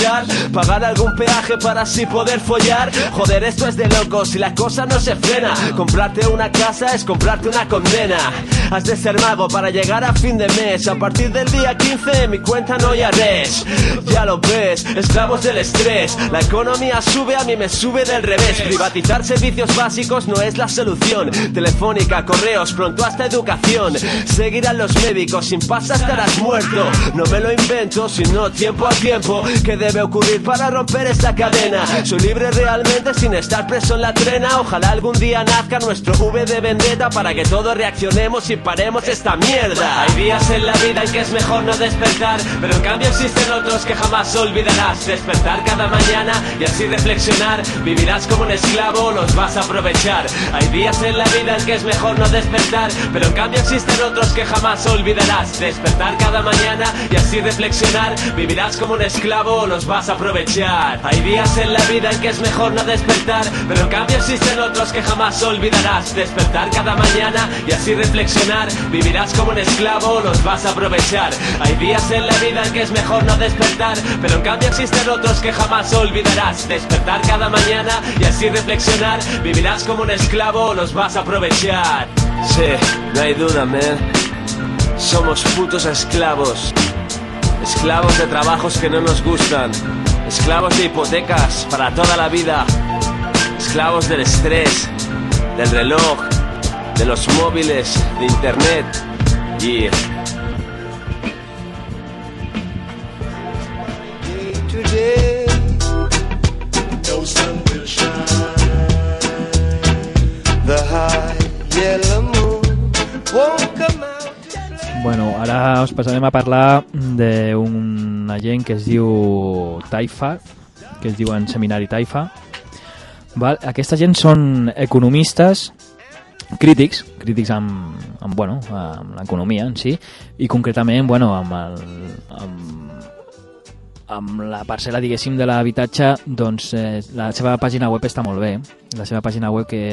¿Pagar algún peaje para así poder follar? Joder, esto es de locos si la cosa no se frena. Comprarte una casa es comprarte una condena. Has de ser mago para llegar a fin de mes. A partir del día 15 mi cuenta no ya res. Ya lo ves, esclavos del estrés. La economía sube, a mí me sube del revés. Privatizar servicios básicos no es la solución. Telefónica, correos, pronto hasta educación. Seguirán los médicos, sin pasta estarás muerto. No me lo invento, sino tiempo a tiempo. ¿Qué debe ocurrir para romper esta cadena? Soy libre realmente sin estar preso en la trena. Ojalá algún día nazca nuestro V de vendetta para que todos reaccionemos y paremos esta mierda. Hay días en la vida en que es mejor no despertar, pero en cambio existen otros que jamás olvidarás. Despertar cada mañana y así reflexionar. Vivirás como un esclavo, los vas a aprovechar. Hay días en la vida en que es mejor no despertar, pero en cambio existen otros que jamás olvidarás. Despertar cada mañana y así reflexionar. Vivirás como un esclavo, los vas a aprovechar. Hay días en la vida en que es mejor no despertar, pero en cambio existen otros que jamás olvidarás. Despertar cada mañana y así reflexionar. Vivirás como un esclavo, los vas a aprovechar. Hay días en la vida en que es mejor no despertar, pero en cambio existen otros que jamás olvidarás. Despertar cada mañana y así reflexionar. Vivirás como un esclavo, los vas a aprovechar. Sí, no hay duda, man. Somos putos esclavos. Esclavos de trabajos que no nos gustan. Esclavos de hipotecas para toda la vida. Esclavos del estrés, del reloj, de los móviles, de internet. Y Bueno, ara us passarem a parlar d'una gent que es diu Taifa, que es diuen Seminari Taifa. Val? Aquesta gent són economistes, crítics, crítics amb, amb, bueno, amb l'economia en si, i concretament bueno, amb, el, amb, amb la parcel·la, diguéssim, de l'habitatge, doncs eh, la seva pàgina web està molt bé. La seva pàgina web que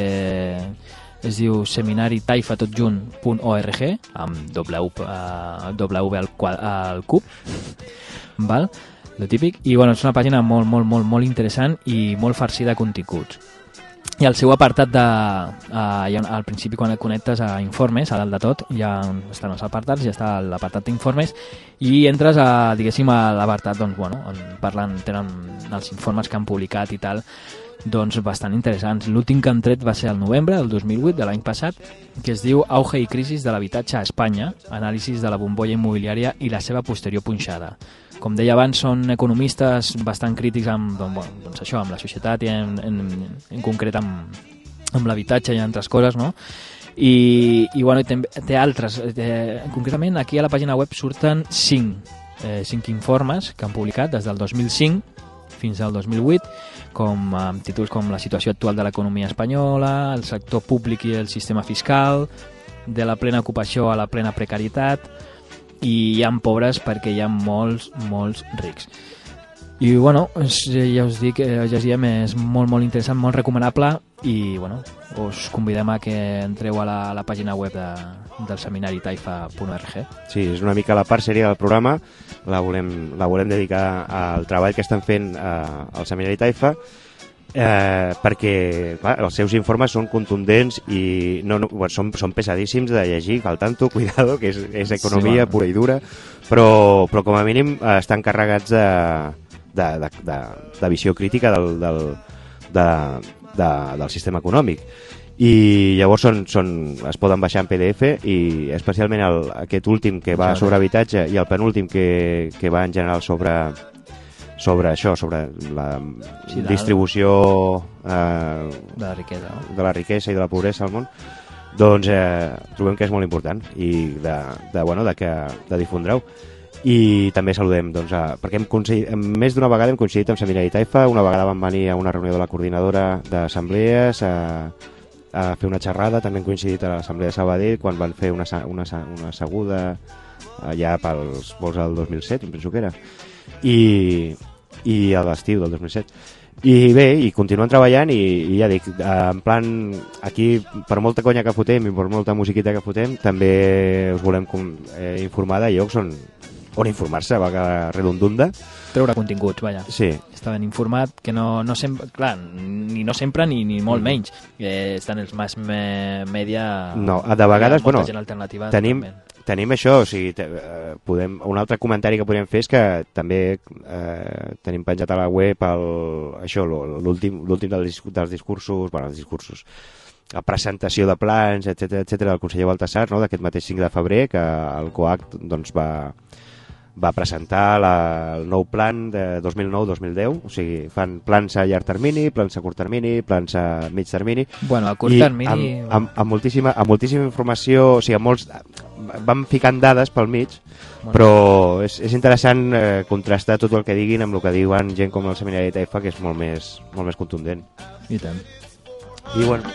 es diu seminaritaifatotjunt.org amb w, uh, w al, al cub val? lo típic. I bueno, és una pàgina molt, molt, molt, molt interessant i molt farcida de continguts. I el seu apartat de, ha, al principi quan et connectes a informes, a dalt de tot ha, estan els apartats, ja està l'apartat d'informes i entres a, diguéssim, a l'apartat doncs, bueno, on parlen, tenen els informes que han publicat i tal doncs bastant interessants. L'últim que han tret va ser el novembre del 2008, de l'any passat, que es diu Auge i crisis de l'habitatge a Espanya, anàlisis de la bombolla immobiliària i la seva posterior punxada. Com deia abans, són economistes bastant crítics amb, doncs, bueno, doncs això, amb la societat i en, en, en concret amb, amb l'habitatge i altres coses, no? I, i bueno, té, té altres. Té, concretament, aquí a la pàgina web surten cinc, eh, cinc informes que han publicat des del 2005 fins al 2008, com amb títols com la situació actual de l'economia espanyola, el sector públic i el sistema fiscal, de la plena ocupació a la plena precarietat, i hi ha pobres perquè hi ha molts, molts rics. I bueno, ja us dic, ja us diem, és molt, molt interessant, molt recomanable i bueno, us convidem a que entreu a la, a la pàgina web de, del seminari taifa.org. Sí, és una mica la part sèria del programa, la volem, la volem dedicar al treball que estan fent eh, al Seminari Taifa, eh, perquè clar, els seus informes són contundents i no, no, bueno, són, són pesadíssims de llegir, al tanto, cuidado, que és, és economia Sí, pura i dura, però, però com a mínim eh, estan carregats de, de, de, de, de visió crítica del, del, de, de, del sistema econòmic i llavors són, són, es poden baixar en PDF i especialment el, aquest últim que va sobre habitatge i el penúltim que, que va en general sobre sobre això, sobre la Sí, de- distribució eh, De la riquesa, no? de la riquesa i de la pobresa al món doncs eh, trobem que és molt important i de, de, bueno, de que de difondreu i també saludem doncs, a, perquè hem més d'una vegada hem coincidit amb Seminari Taifa una vegada vam venir a una reunió de la coordinadora d'assemblees a, a fer una xerrada també hem coincidit a l'assemblea de Sabadell quan van fer una, una, una seguda allà pels vols del 2007 em penso que era. I, i a l'estiu del 2007 i bé, i continuen treballant i, i ja dic, eh, en plan aquí per molta conya que fotem i per molta musiquita que fotem també us volem com, eh, informar de llocs on, on informar-se, va que redundunda Treure continguts, vaja. sí, Està ben informat, que no, no sempre, clar, ni no sempre ni, ni molt menys. Eh, estan els mass me, media... no, de vegades, bueno, tenim, totalment. tenim això, o sigui, te, eh, podem, un altre comentari que podem fer és que també eh, tenim penjat a la web el, això, l'últim dels, dels discursos, bueno, els discursos, la presentació de plans, etc etc del conseller Baltasar, no, d'aquest mateix 5 de febrer, que el COAC doncs, va, va presentar la, el nou plan de 2009-2010, o sigui, fan plans a llarg termini, plans a curt termini, plans a mig termini, Bueno, a curt i termini... amb, amb, amb, moltíssima, amb moltíssima informació, o sigui, amb molts, van ficant dades pel mig, Bueno. però és, és interessant eh, contrastar tot el que diguin amb el que diuen gent com el seminari de Taifa, que és molt més, molt més contundent. I tant. I bueno,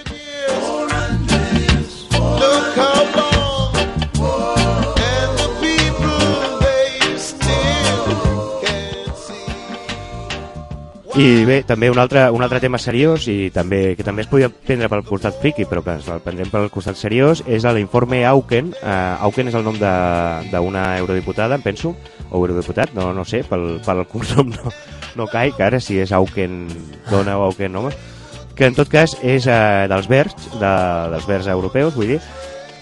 I bé, també un altre, un altre tema seriós i també que també es podia prendre pel costat friki, però que ens el prendrem pel costat seriós, és l'informe Auken. Uh, Auken és el nom d'una eurodiputada, em penso, o eurodiputat, no, no sé, pel, pel cognom no, no caic, ara si és Auken dona o Auken home, que en tot cas és uh, dels verds, de, dels verds europeus, vull dir,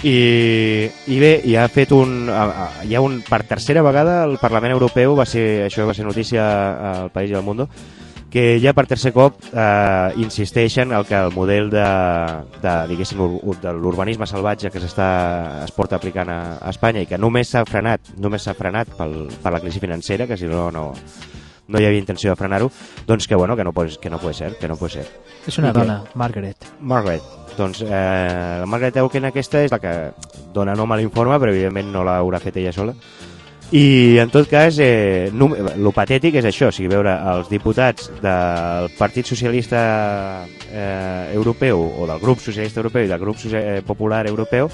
I, i bé, hi ha fet un, hi ha un, per tercera vegada el Parlament Europeu va ser, això va ser notícia al País i al Mundo, que ja per tercer cop eh, insisteixen el que el model de, de diguéssim, de l'urbanisme salvatge que s'està es porta aplicant a, a Espanya i que només s'ha frenat, només s'ha frenat pel, per la crisi financera, que si no, no, no hi havia intenció de frenar-ho, doncs que, bueno, que no, pot, que no pot ser, que no pot ser. És una I que- dona, Margaret. Margaret. Doncs eh, la Margaret Auken aquesta és la que dona nom a l'informe, però evidentment no l'haurà fet ella sola. I en tot cas, eh, num- lo patètic és això, o sigui, veure els diputats del Partit Socialista eh, Europeu o del Grup Socialista Europeu i del Grup Socia- eh, Popular Europeu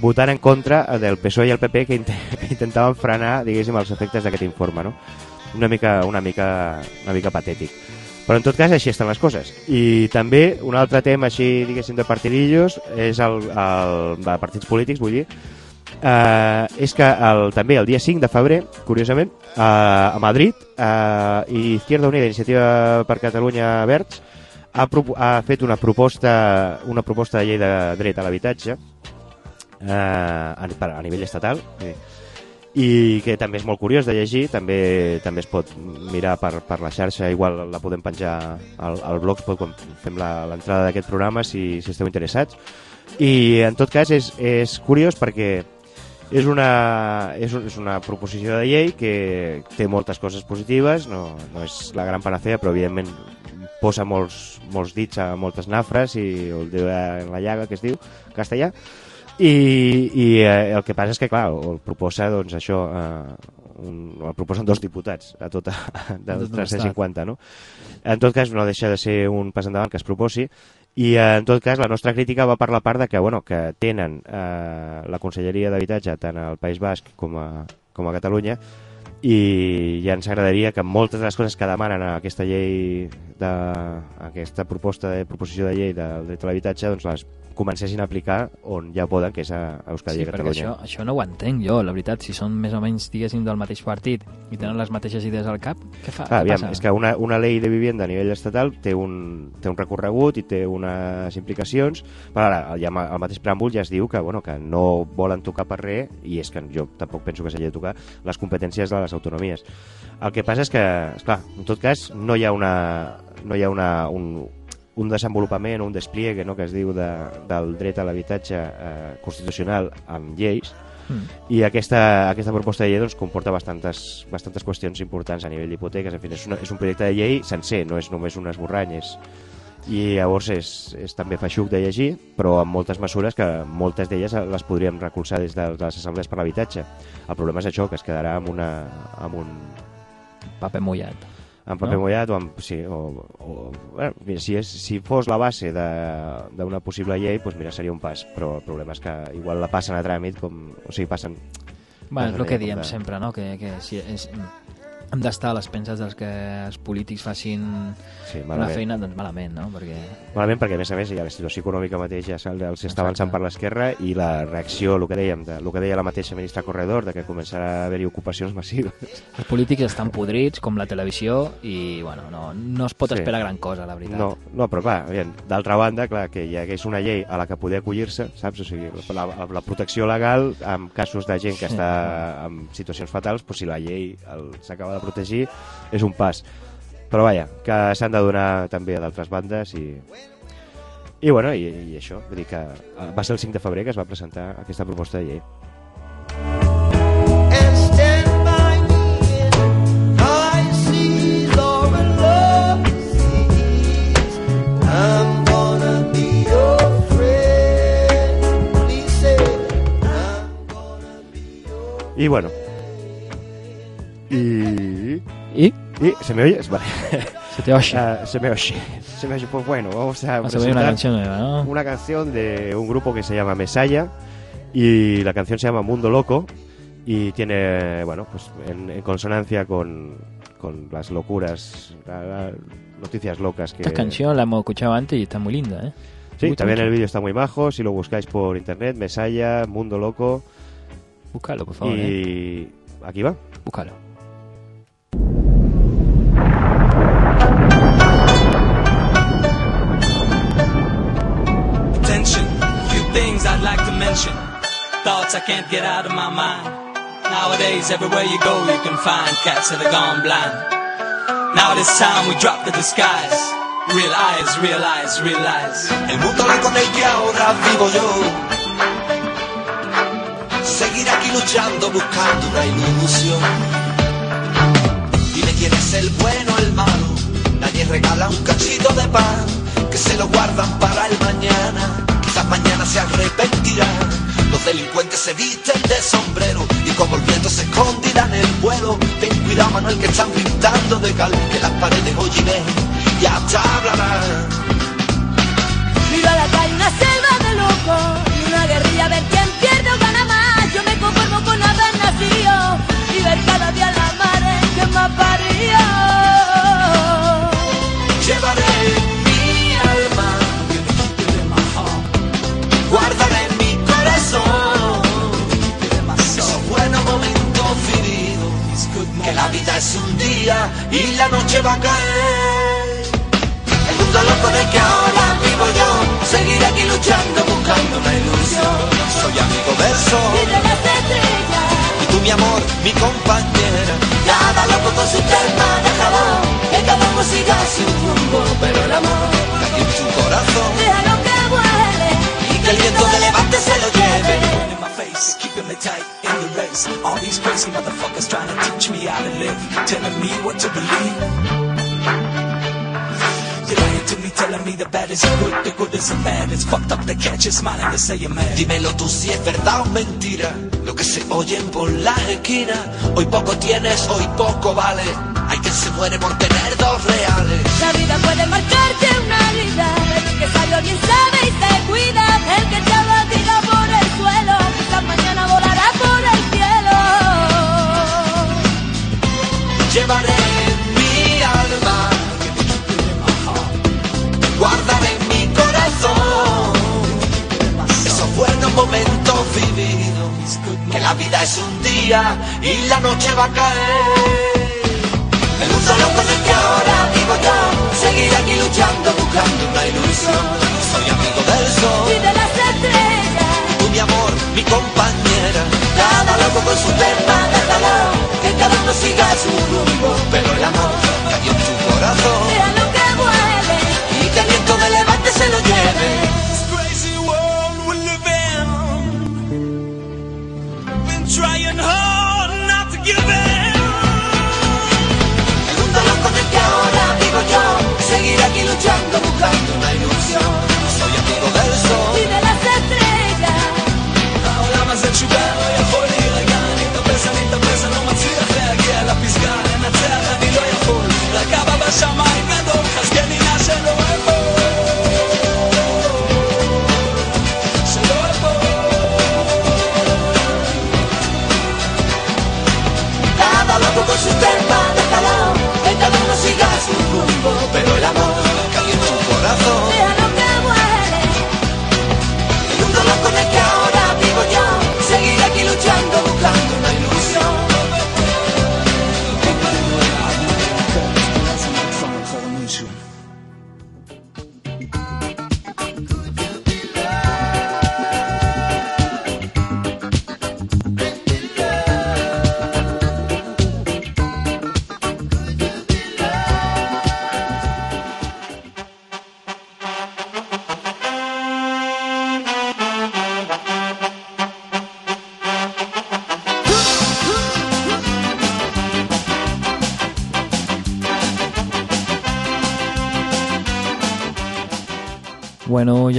votant en contra del PSOE i el PP que, inte que intentaven frenar, diguéssim, els efectes d'aquest informe, no? Una mica, una mica, una mica patètic. Però en tot cas així estan les coses. I també un altre tema així, diguéssim, de partidillos és el, el de partits polítics, vull dir, eh, és que el, també el dia 5 de febrer, curiosament, eh, a Madrid, eh, Izquierda Unida, Iniciativa per Catalunya Verds, ha, ha fet una proposta, una proposta de llei de dret a l'habitatge eh, a, a nivell estatal, eh, i que també és molt curiós de llegir, també també es pot mirar per, per la xarxa, igual la podem penjar al, al blogspot quan fem l'entrada d'aquest programa si, si esteu interessats. I en tot cas és, és curiós perquè és una, és, un, és una proposició de llei que té moltes coses positives, no, no és la gran panacea, però evidentment posa molts, molts dits a moltes nafres i el dedo en la llaga, que es diu, castellà, i, i eh, el que passa és que, clar, el proposa, doncs, això, eh, un, el proposen dos diputats a tota, de tot 350, no? En tot cas, no deixa de ser un pas endavant que es proposi, i eh, en tot cas la nostra crítica va per la part de que, bueno, que tenen eh, la Conselleria d'Habitatge tant al País Basc com a, com a Catalunya i ja ens agradaria que moltes de les coses que demanen a aquesta llei de, a aquesta proposta de proposició de llei del dret a l'habitatge doncs les comencessin a aplicar on ja poden, que és a Euskadi Sí, i Catalunya. això, això no ho entenc jo, la veritat. Si són més o menys, diguéssim, del mateix partit i tenen les mateixes idees al cap, què fa? Clar, què aviam, passa? és que una, una llei de vivienda a nivell estatal té un, té un recorregut i té unes implicacions, però ara ja el mateix preàmbul ja es diu que, bueno, que no volen tocar per res, i és que jo tampoc penso que s'hagi de tocar les competències de les autonomies. El que passa és que, esclar, en tot cas, no hi ha, una, no hi ha una, un, un desenvolupament o un despliegue no, que es diu de, del dret a l'habitatge eh, constitucional amb lleis, Mm. i aquesta, aquesta proposta de llei doncs, comporta bastantes, bastantes qüestions importants a nivell d'hipoteques. En fi, és, una, és un projecte de llei sencer, no és només un esborrany. És, I llavors és, és també feixuc de llegir, però amb moltes mesures que moltes d'elles les podríem recolzar des de, de les assemblees per l'habitatge. El problema és això, que es quedarà amb, una, amb un Paper mullat. Amb paper No? mullat o amb... Sí, o, o, bueno, mira, si, és, si fos la base d'una possible llei, doncs mira, seria un pas, però el problema és que igual la passen a tràmit com... O sigui, passen... Bueno, és el que diem de- sempre, no? Que, que si és, hem d'estar a les penses dels que els polítics facin Sí, una malament. feina, doncs malament, no? Perquè... Malament perquè, a més a més, ja la situació econòmica mateix ja els està avançant per l'esquerra i la reacció, el que dèiem, de, el que deia la mateixa ministra Corredor, de que començarà a haver-hi ocupacions massives. Els polítics estan podrits, com la televisió, i, bueno, no, no es pot Sí. esperar gran cosa, la veritat. No, no, però clar, d'altra banda, clar, que hi hagués una llei a la que poder acollir-se, saps? O sigui, la, la, la protecció legal en casos de gent que Sí. està en situacions fatals, doncs si la llei s'acaba de protegir, és un pas. Però vaja, que s'han de donar també a d'altres bandes i... I bueno, i, i això, vull dir que eh, va ser el 5 de febrer que es va presentar aquesta proposta de llei. I bueno. Y... ¿Y? ¿Y? ¿Se me oye? Vale. Se te oye. Ah, se me oye. Se me oye. Pues bueno, vamos a Vas a ver una presentar canción nueva, ¿no? una canción de un grupo que se llama Mesaya y la canción se llama Mundo Loco y tiene, bueno, pues en, en consonancia con, con las locuras, la- noticias locas que... Esta canción la hemos escuchado antes y está muy linda, ¿eh? Sí, Mucho, también mucho. el vídeo está muy majo, si lo buscáis por internet, Mesaya, Mundo Loco Búscalo, por favor, ¿eh? y... Aquí va. Búscalo. Attention, few things I'd like to mention. thoughts I can't get out of my mind. Nowadays, everywhere you go, you can find cats that are gone blind. Now it is time we drop the disguise. Realize, realize, realize. El mundo con el que ahora vivo yo. Seguir aquí luchando, buscando una ilusión. Quién el bueno el malo. Nadie regala un cachito de pan que se lo guardan para el mañana. Quizás mañana se arrepentirán. Los delincuentes se visten de sombrero y como el viento se escondirán el vuelo. Ten cuidado, Manuel, que están pintando de cal, que las paredes hoy y ven, ya te hablarán. La calle una selva de locos y una guerrilla ver quién vida es un día y la noche va a caer. El mundo loco el que ahora vivo yo, seguiré aquí luchando buscando una ilusión. Soy amigo del sol Y de las estrellas, y tú mi amor, mi compañera. Cada loco con su tema de jabón, que cada uno siga su rumbo, pero el amor cae en tu corazón déjalo que vuele. y que el viento de levante se lo lleve. The race. All these crazy motherfuckers trying to teach me how to live, telling me what to believe. You're lying to me, telling me the bad is good, the good is the bad. It's fucked up, they catch you smiling, they say you're mad. Dímelo tú si es verdad o mentira Lo que se oyen por las esquinas Hoy poco tienes, hoy poco vale Hay quien se muere por tener dos reales La vida puede marcarte una herida. El que salió bien sabe y se cuida. El que te Llevaré mi alma Guardaré mi corazón Esos buenos momentos vividos. Que la vida es un día y la noche va a caer. El mundo loco en el que ahora vivo yo Seguiré aquí luchando buscando una ilusión. Soy amigo del sol Y de las estrellas, Tú mi amor, mi compañera. Cada loco con su tema de calor Uno siga su rumbo. Pero el amor cayó en tu corazón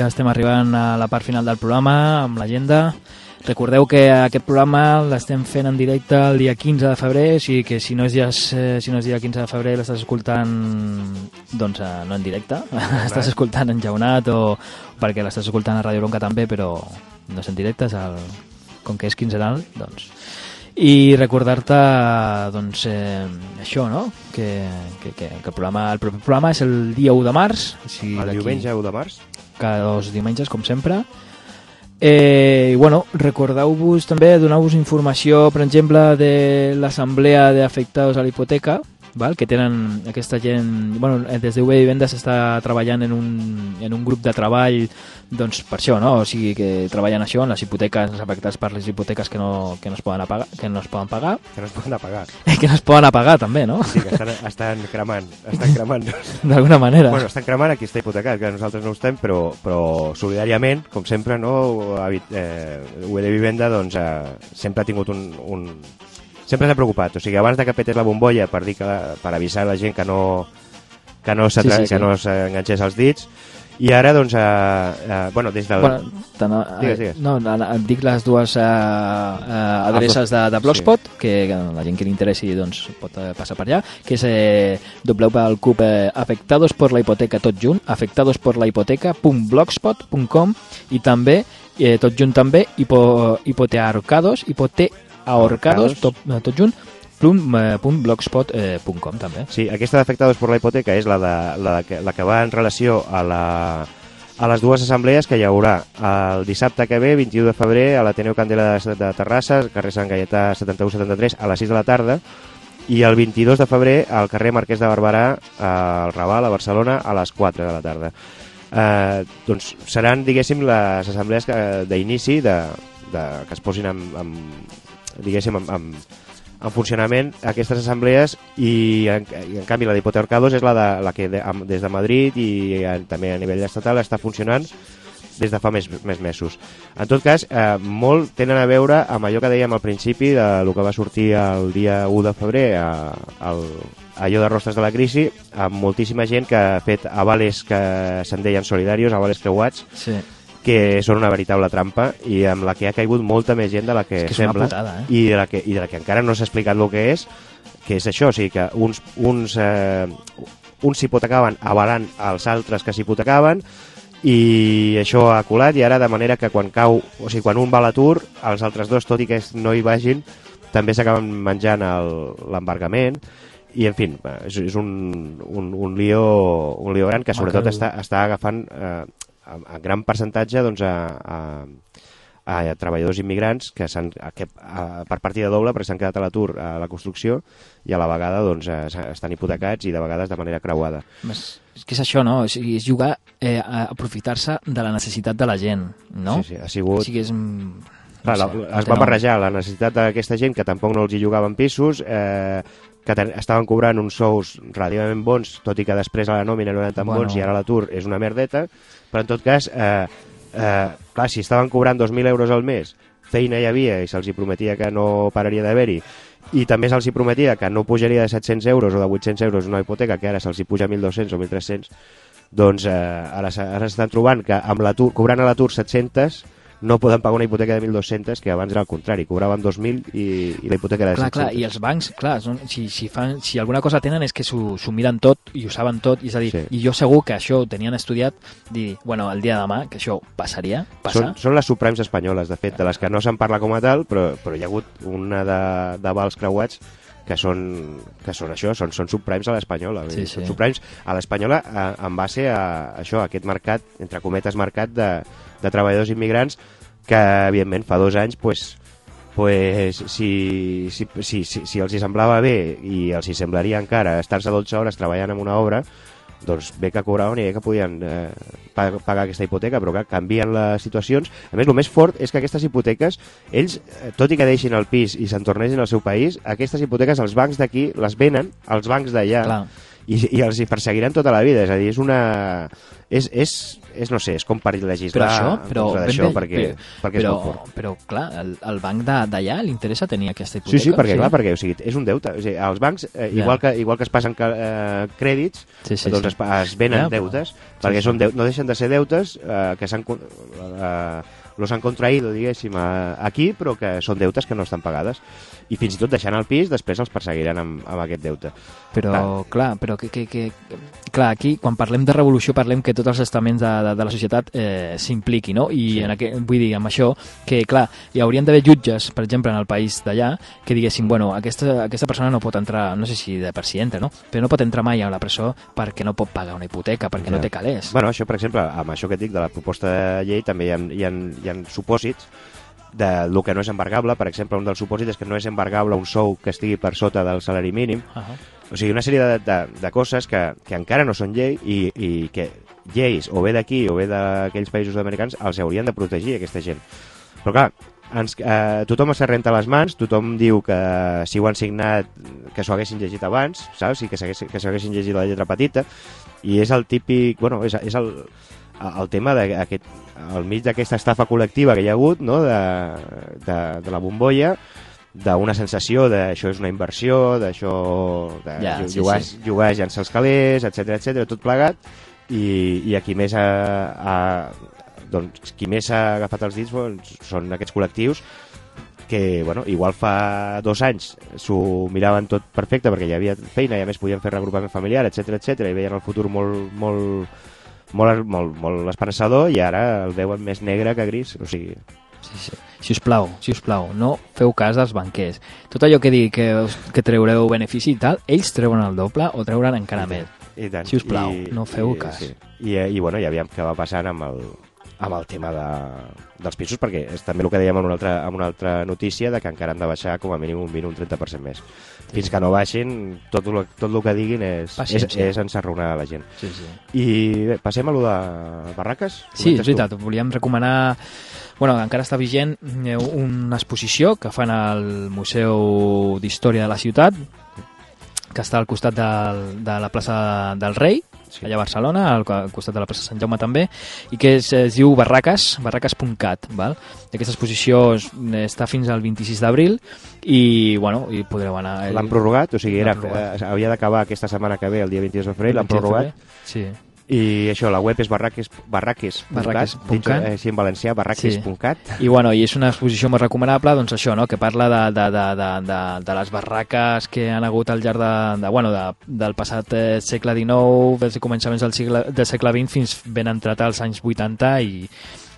estem arribant a la part final del programa amb l'agenda. Recordeu que aquest programa l'estem fent en directe el dia 15 de febrer, sigui que si no és dia, eh, si no és dia 15 de febrer l'estàs escoltant doncs eh, no en directe, estàs escoltant enjaunat o perquè l'estàs escoltant a Ràdio Bronca també, però no és en directe, és el, com que és quinzenal, doncs i recordar-te doncs, eh, això, no? Que, que, que, el, programa, el proper programa és el dia 1 de març. O sigui, El diumenge 1 de març. cada dos diumenges, com sempre. Eh, I bueno, recordeu-vos també, donar-vos informació, per exemple, de l'assemblea d'afectados a la hipoteca, val? que tenen aquesta gent... Bueno, eh, des de UB Vivenda s'està treballant en un, en un grup de treball doncs per això, no? O sigui, que treballen això en les hipoteques, els afectats per les hipoteques que no, que no es poden apagar, que no es poden pagar, Que no es poden apagar. que no es poden apagar també, no? Sí, que estan, estan cremant. Estan cremant. D'alguna manera. Bueno, estan cremant aquí està hipotecat, que nosaltres no ho estem, però, però solidàriament, com sempre, no, eh, UB Vivenda doncs, eh, sempre ha tingut un... un... Sempre s'ha preocupat. O sigui, abans de que petés la bombolla per, dir que, per avisar la gent que no, que no Sí, s'enganxés sí, sí. que no s'enganxés els dits, i ara, doncs, eh, eh, bueno, des del... Bueno, tant, eh, Digues, digues. No, la- et dic les dues eh, eh, adreces de, de Blogspot, que, que la gent que li interessi doncs, pot eh, passar per allà, que és eh, dobleu pel cub eh, afectados por la hipoteca tot junt, afectados por la hipoteca.blogspot.com i també, eh, tot junt també, hipo, hipoteahorcados, hipoteahorcados, tot, eh, tot junt, plum, eh, blogspot.com també. Sí, aquesta d'afectados per la hipoteca és la, de, la, que, la que va en relació a, la, a les dues assemblees que hi haurà el dissabte que ve, 21 de febrer, a l'Ateneu Candela de, de Terrassa, carrer Sant Gaietà 71-73, a les 6 de la tarda, i el 22 de febrer al carrer Marquès de Barberà, al Raval, a Barcelona, a les 4 de la tarda. Eh, doncs seran, diguéssim, les assemblees d'inici de, de, que es posin en, en, diguéssim, en, en, en funcionament aquestes assemblees i en, i en canvi la d'Hipoteorcados és la, de, la que de, amb, des de Madrid i eh, també a nivell estatal està funcionant des de fa més, més mesos. En tot cas, eh, molt tenen a veure amb allò que dèiem al principi de lo que va sortir el dia 1 de febrer a, al, allò de rostres de la crisi, amb moltíssima gent que ha fet avales que se'n deien solidarios, avales creuats, Sí. Que són una veritable trampa i amb la que ha caigut molta més gent de la que, És que és sembla putada, eh? i, de la que, i de la que encara no s'ha explicat el que és que és això, o sigui que uns, uns, eh, uns s'hipotecaven avalant als altres que s'hipotecaven i això ha colat i ara de manera que quan cau, o sigui, quan un va a l'atur, els altres dos, tot i que no hi vagin, també s'acaben menjant l'embargament i en fi, és, és un, un, un, lío, un lío gran que sobretot està, està agafant eh, en en gran percentatge doncs, a, a, a treballadors immigrants que, s'han, a, que a, per partida doble perquè s'han quedat a l'atur a la construcció i a la vegada doncs, eh, estan hipotecats i de vegades de manera creuada. És, és que és això, no? O sigui, és jugar eh, a aprofitar-se de la necessitat de la gent, no? Sí, sí, ha sigut- O sigui, és... Clar, no la, sé, es té va barrejar la necessitat d'aquesta gent que tampoc no els hi jugaven pisos, eh, que estaven cobrant uns sous relativament bons, tot i que després a la nòmina no eren tan Bueno. bons i ara l'atur és una merdeta, però en tot cas, eh, eh, clar, si estaven cobrant 2.000 euros al mes, feina hi havia i se'ls prometia que no pararia d'haver-hi, i també se'ls prometia que no pujaria de 700 euros o de 800 euros una hipoteca, que ara se'ls puja a 1.200 o 1.300, doncs eh, ara ara s'estan trobant que amb l'atur, cobrant a l'atur 700 no poden pagar una hipoteca de 1.200 que abans era el contrari, cobraven 2.000 i, i la hipoteca era de Clar, 700. clar, i els bancs, clar, són, si, si, fan, si alguna cosa tenen és que s'ho miren tot i ho saben tot, i és a dir, Sí. i jo segur que això ho tenien estudiat, dir, bueno, el dia de demà, que això passaria, passa, Són, són les Suprems espanyoles, de fet, de les que no se'n parla com a tal, però, però hi ha hagut una de, de vals creuats que són, que són això, són, són subprimes a l'espanyola. Sí, sí. Són subprimes a l'espanyola eh, en base a això, a aquest mercat, entre cometes, mercat de, de treballadors immigrants que, evidentment, fa dos anys, pues, pues, si, si, si, si, si els hi semblava bé i els hi semblaria encara estar-se 12 hores treballant en una obra, doncs bé que cobraven i bé que podien eh, pa- pagar aquesta hipoteca, però que canvien les situacions. A més, el més fort és que aquestes hipoteques, ells, eh, tot i que deixin el pis i se'n tornessin al seu país, aquestes hipoteques els bancs d'aquí les venen als bancs d'allà i, i els hi perseguiran tota la vida. És a dir, és una... És, és, és no sé, és com per legislar però això, en però, ben d'això bé, perquè, però, perquè és però, molt fort. però, clar, el, el banc d'allà li interessa tenir aquesta hipoteca. Sí, sí, perquè, clar, perquè o sigui, és un deute. O sigui, els bancs, eh, Ja. igual, que, igual que es passen eh, crèdits, Sí, sí, doncs sí. Es, es venen Ja, però- deutes, sí, perquè sí. són deu, no deixen de ser deutes eh, que s'han con- eh, los han contraído, diguéssim, aquí, però que són deutes que no estan pagades. I fins i tot deixant el pis, després els perseguiran amb, amb aquest deute. Però, Clar. clar, però que, que, que, clar, aquí, quan parlem de revolució, parlem que tots els estaments de, de, de la societat eh, s'impliquin, no? I Sí. en aquest, vull dir, amb això, que, clar, hi haurien d'haver jutges, per exemple, en el país d'allà, que diguessin, bueno, aquesta, aquesta persona no pot entrar, no sé si de per si entra, no? Però no pot entrar mai a la presó perquè no pot pagar una hipoteca, perquè no Ja. té calés. Bueno, això, per exemple, amb això que et dic de la proposta de llei també hi ha, hi ha, hi ha supòsits de lo que no és embargable. Per exemple, un dels supòsits és que no és embargable un sou que estigui per sota del salari mínim. Uh -huh. o sigui, una sèrie de, de, de coses que, que encara no són llei i, i que lleis, o bé d'aquí o bé d'aquells països americans, els haurien de protegir, aquesta gent. Però clar, ens, eh, tothom se renta les mans, tothom diu que si ho han signat que s'ho haguessin llegit abans, saps? I que s'haguessin llegit la lletra petita, i és el típic, bueno, és, és el, el tema d'aquest al mig d'aquesta estafa col·lectiva que hi ha hagut, no? de, de, de la bombolla, d'una sensació de això és una inversió, d'això de Ja, ja, sí, jugar, sí. jugar a llançar els calés, etc etc tot plegat, i, i a qui més ha, ha, doncs, qui més ha agafat els dits doncs, són aquests col·lectius que, bueno, igual fa dos anys s'ho miraven tot perfecte perquè hi havia feina i a més podien fer regrupament familiar, etc etc i veien el futur molt, molt, molt, molt, molt esperançador i ara el veuen més negre que gris, o sigui... Sí, sí. Si us plau, si us plau, no feu cas dels banquers. Tot allò que digui que, que treureu benefici i tal, ells treuen el doble o treuran encara més. I tant. Si us plau, I, no feu i, cas. Sí. I, eh, I, bueno, ja aviam què va passant amb el, amb el tema de, dels pisos, perquè és també el que dèiem en una, altra, en una altra notícia, de que encara han de baixar com a mínim un 20 o un 30% més. Fins que no baixin, tot el, tot el que diguin és, és, Paciència. és ensarronar la gent. Sí, sí. I bé, passem a lo de barraques? Sí, és Comentes tu? veritat, volíem recomanar... Bueno, encara està vigent eh, una exposició que fan al Museu d'Història de la Ciutat, que està al costat del, de la plaça del Rei, sí. allà a Barcelona, al, co- al costat de la plaça Sant Jaume també, i que es, es diu Barraques, barraques.cat, aquesta exposició es- està fins al 26 d'abril i, bueno, i podreu anar... L'han prorrogat, o sigui, era, prorrogat. eh, havia d'acabar aquesta setmana que ve, el dia 22 de febrer, l'han 22 de prorrogat. sí. I això, la web és barraques, barraques.cat, Barraques.cat. dit eh, així en valencià, barraques.cat. I, bueno, I és una exposició molt recomanable, doncs això, no? que parla de, de, de, de, de, de les barraques que han hagut al llarg de, de, bueno, de, del passat eh, segle XIX, dels començaments del segle, del segle XX fins ben entrat als anys 80 i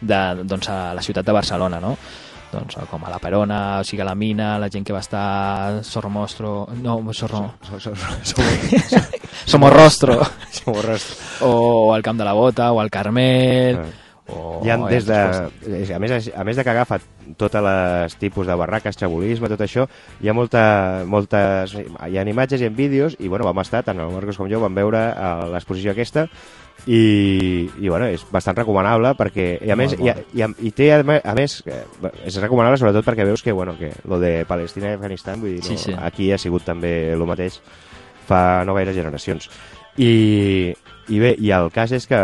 de, doncs, a la ciutat de Barcelona, no? Doncs, com a la Perona, o sigui, a la Mina, la gent que va estar a Sormostro... No, Sorro... Somorrostro. Somorrostro. O al Camp de la Bota, o al Carmel... O, Hi ha des de, a, més, a més de que agafa totes les tipus de barraques, xabolisme, tot això, hi ha molta, moltes... Hi ha imatges i en vídeos, i bueno, vam estar, tant el Marcos com jo, vam veure eh, l'exposició aquesta, i, i bueno, és bastant recomanable perquè i a més, i, i, i té a, més eh, és recomanable sobretot perquè veus que, bueno, que lo de Palestina i Afganistan vull dir, Sí, no, sí. aquí ha sigut també el mateix fa no gaire generacions. I, i bé, i el cas és que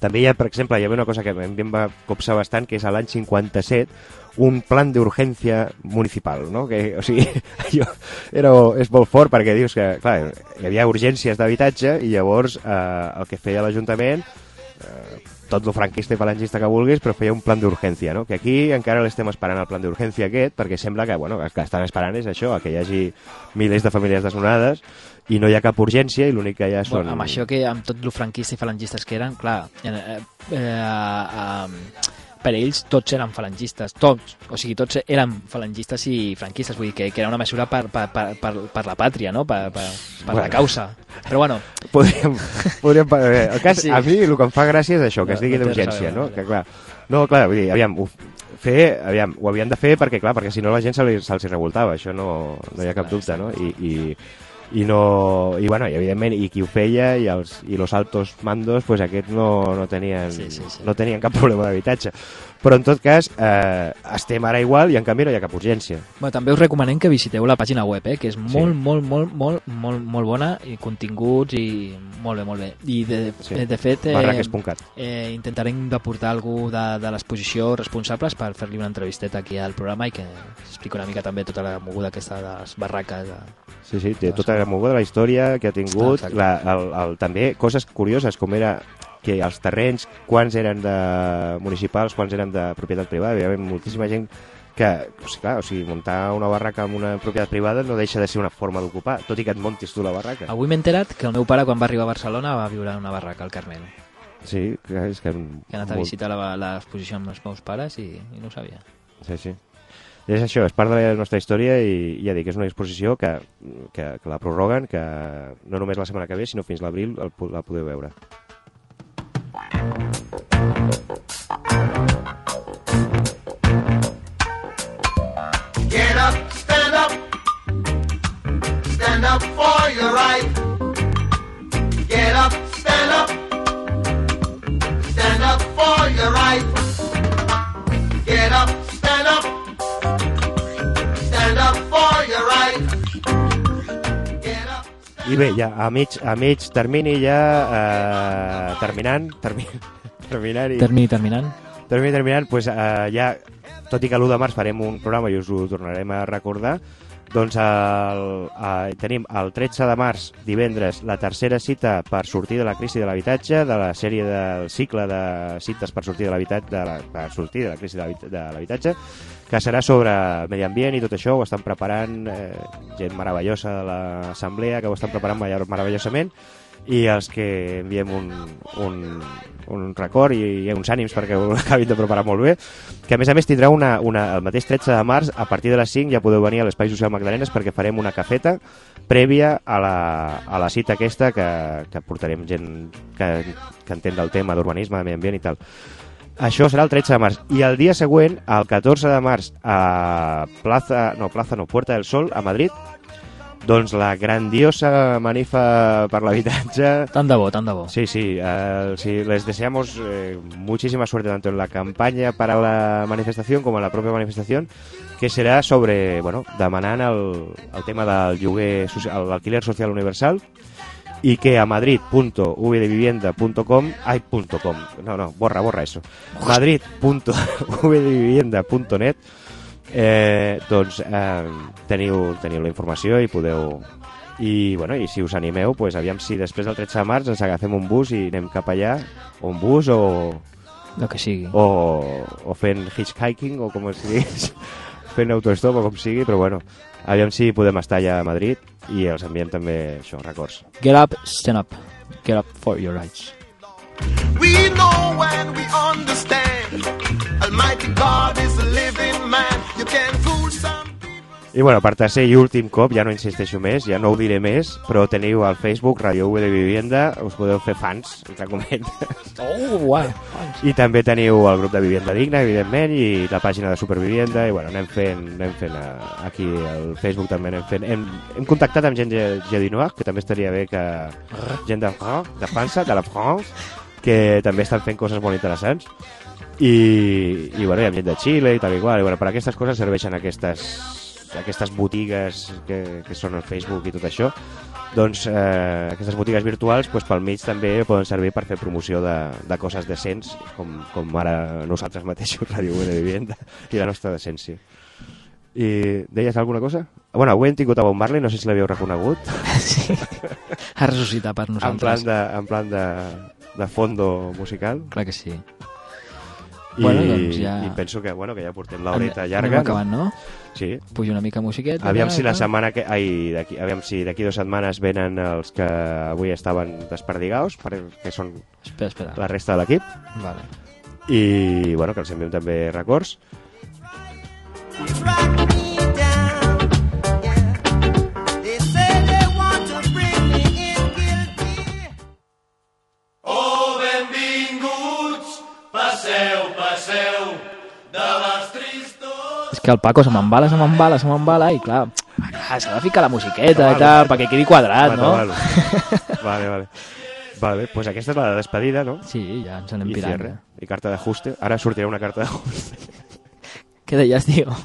també hi ha, per exemple, hi havia una cosa que a mi em va copsar bastant, que és l'any 57 un plan d'urgència municipal, no? Que, o sigui, allò era, és molt fort perquè dius que, clar, hi havia urgències d'habitatge i llavors eh, el que feia l'Ajuntament eh, tot lo franquista i falangista que vulguis, però feia un plan d'urgència, no? Que aquí encara l'estem esperant el plan d'urgència aquest, perquè sembla que, bueno, el que estan esperant és això, que hi hagi milers de famílies desnonades i no hi ha cap urgència i l'únic que hi ha són... Bueno, amb això que amb tot lo franquista i falangistes que eren, clar, eh, eh, eh, per ells tots eren falangistes, tots, o sigui, tots eren falangistes i franquistes, vull dir que, que era una mesura per, per, per, per, per la pàtria, no? per, per, per Bueno. la causa. Però bueno, podríem, podríem eh, el cas, Sí. a mi el que em fa gràcia és això, que No, es digui no d'urgència, no? Que clar, no, clar, vull dir, aviam, ho, fer, aviam, ho havien de fer perquè, clar, perquè si no la gent se'ls se revoltava, això no, no hi ha cap dubte, no? I, i, i no, i bueno, i evidentment, i qui ho feia i els, i los altos mandos, pues aquests no, no tenien, Sí, sí, sí. no tenien cap problema d'habitatge. Però en tot cas, eh, estem ara igual i en canvi no hi ha cap urgència. bueno, també us recomanem que visiteu la pàgina web, eh, que és molt, Sí. molt, molt, molt, molt, molt bona, i continguts, i molt bé, molt bé. I de, Sí. de, de fet, eh, eh, intentarem d'aportar algú de, de l'exposició responsables per fer-li una entrevisteta aquí al programa i que expliqui una mica també tota la moguda aquesta de les barraques. De... Sí, sí, té tota la moguda de la història que ha tingut, Exacte. la, el, el, també coses curioses, com era que els terrenys, quants eren de municipals, quants eren de propietat privada, hi havia moltíssima gent que, pues, clar, o sigui, muntar una barraca amb una propietat privada no deixa de ser una forma d'ocupar, tot i que et montis tu la barraca. Avui m'he enterat que el meu pare, quan va arribar a Barcelona, va viure en una barraca al Carmel. Sí, que és que... Que ha anat a visitar la- l'exposició amb els meus pares i, i no ho sabia. Sí, sí. I és això, és part de la nostra història i ja dic, és una exposició que, que, que la prorroguen, que no només la setmana que ve, sinó fins l'abril la podeu veure. Get up, stand up, stand up for your right. Get up, stand up. Stand up for your right. I bé, ja a mig, a mig termini ja eh, terminant, termi, terminant i... Termini terminant. Termini terminant, pues, eh, ja, tot i que l'1 de març farem un programa i us ho tornarem a recordar, doncs el, eh, tenim el 13 de març, divendres, la tercera cita per sortir de la crisi de l'habitatge, de la sèrie del cicle de cites per sortir de l'habitatge, de la, per sortir de la crisi de l'habitatge- que serà sobre medi ambient i tot això, ho estan preparant eh, gent meravellosa de l'assemblea, que ho estan preparant merav- meravellosament, i els que enviem un, un, un record i, i uns ànims perquè ho acabin de preparar molt bé, que a més a més tindrà una, una, el mateix 13 de març, a partir de les 5 ja podeu venir a l'Espai Social Magdalenes perquè farem una cafeta prèvia a la, a la cita aquesta que, que portarem gent que, que entén del tema d'urbanisme, de medi ambient i tal. Això serà el 13 de març. I el dia següent, el 14 de març, a Plaza, no, Plaza no, Puerta del Sol, a Madrid, doncs la grandiosa manifa per l'habitatge. Tant de bo, tant de bo. Sí, sí, eh, sí les deseamos eh, muchísima suerte tanto en la campaña para la manifestación como en la propia manifestación, que será sobre, bueno, demanant el, el tema del lloguer, l'alquiler social universal, y que a madrid.vdevivienda.com ay, punto com, no, no, borra, borra eso madrid.vdevivienda.net eh, doncs eh, teniu, teniu la informació i podeu i, bueno, i si us animeu, pues, aviam si després del 13 de març ens agafem un bus i anem cap allà, o un bus o, El que sigui. o, o fent hitchhiking o com es digués fent autostop o com sigui, però bueno aviam si podem estar allà a Madrid i els enviem també això, records Get up, stand up. Get up for your rights. We know and we understand. I bueno, per tercer i últim cop, ja no insisteixo més, ja no ho diré més, però teniu al Facebook Radio V de Vivienda, us podeu fer fans, entre cometes. Oh, uau. I també teniu el grup de Vivienda Digna, evidentment, i la pàgina de Supervivienda, i bueno, anem fent, anem fent eh, aquí al Facebook també anem fent... Hem, hem contactat amb gent de Gedinois, que també estaria bé que... Gent de, France, de França, de la France, que també estan fent coses molt interessants. I, i bueno, hi ha gent de Xile i tal i qual, i bueno, per aquestes coses serveixen aquestes, aquestes botigues que, que són al Facebook i tot això doncs eh, aquestes botigues virtuals doncs, pel mig també poden servir per fer promoció de, de coses decents com, com ara nosaltres mateixos Ràdio Buena Vivienda i la nostra decència i deies alguna cosa? Bueno, avui hem tingut a Bob Marley, no sé si l'havíeu reconegut Sí. A ressuscitar per en plan nosaltres. de, en plan de, de fondo musical Clar que sí. I, Bueno, doncs ja- i penso que, bueno, que ja portem Anem- l'horeta anem llarga acabant, no? Sí. Puja una mica musiqueta. Aviam si la setmana que... Ai, d'aquí, aviam si d'aquí dues setmanes venen els que avui estaven desperdigaus, perquè són Espera, espera. la resta de l'equip. Vale. I, bueno, que els enviem també records. They És que el Paco se m'embala, se m'embala, se m'embala, i clar, clar s'ha de ficar la musiqueta Vale. i tal, perquè quedi quadrat, Vale, no? Vale, vale. vale. Vale, pues aquesta és la despedida, no? Sí, ja ens anem I pirant. cierre. I carta d'ajuste. Ara sortirà una carta d'ajuste. Què deies, tio?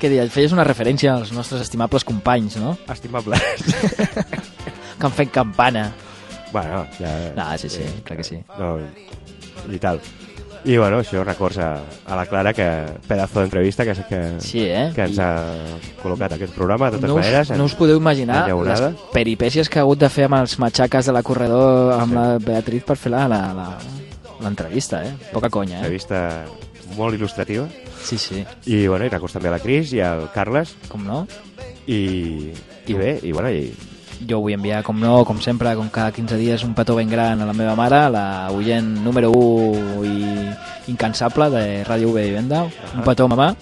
Què deies? Feies una referència als nostres estimables companys, no? Estimables. que han fet campana. Bueno, ja... No, sí, sí, clar que sí. No, i tal. I bueno, això records a, a la Clara, que pedazo d'entrevista que, que, Sí, eh? que ens ha col·locat aquest programa, de totes no us, maneres. no us podeu imaginar les peripècies que ha hagut de fer amb els matxaques de la corredor amb la Beatriz per fer la- la- la- l'entrevista, eh? Poca conya, eh? Entrevista molt il·lustrativa. Sí, sí. I, bueno, i records també a la Cris i al Carles. Com no? I, i bé, i bueno, i, Jo vull enviar, com no, com sempre, com cada 15 dies, un petó ben gran a la meva mare, la oient número 1 i incansable de Ràdio V Vivenda. Un petó, mamà.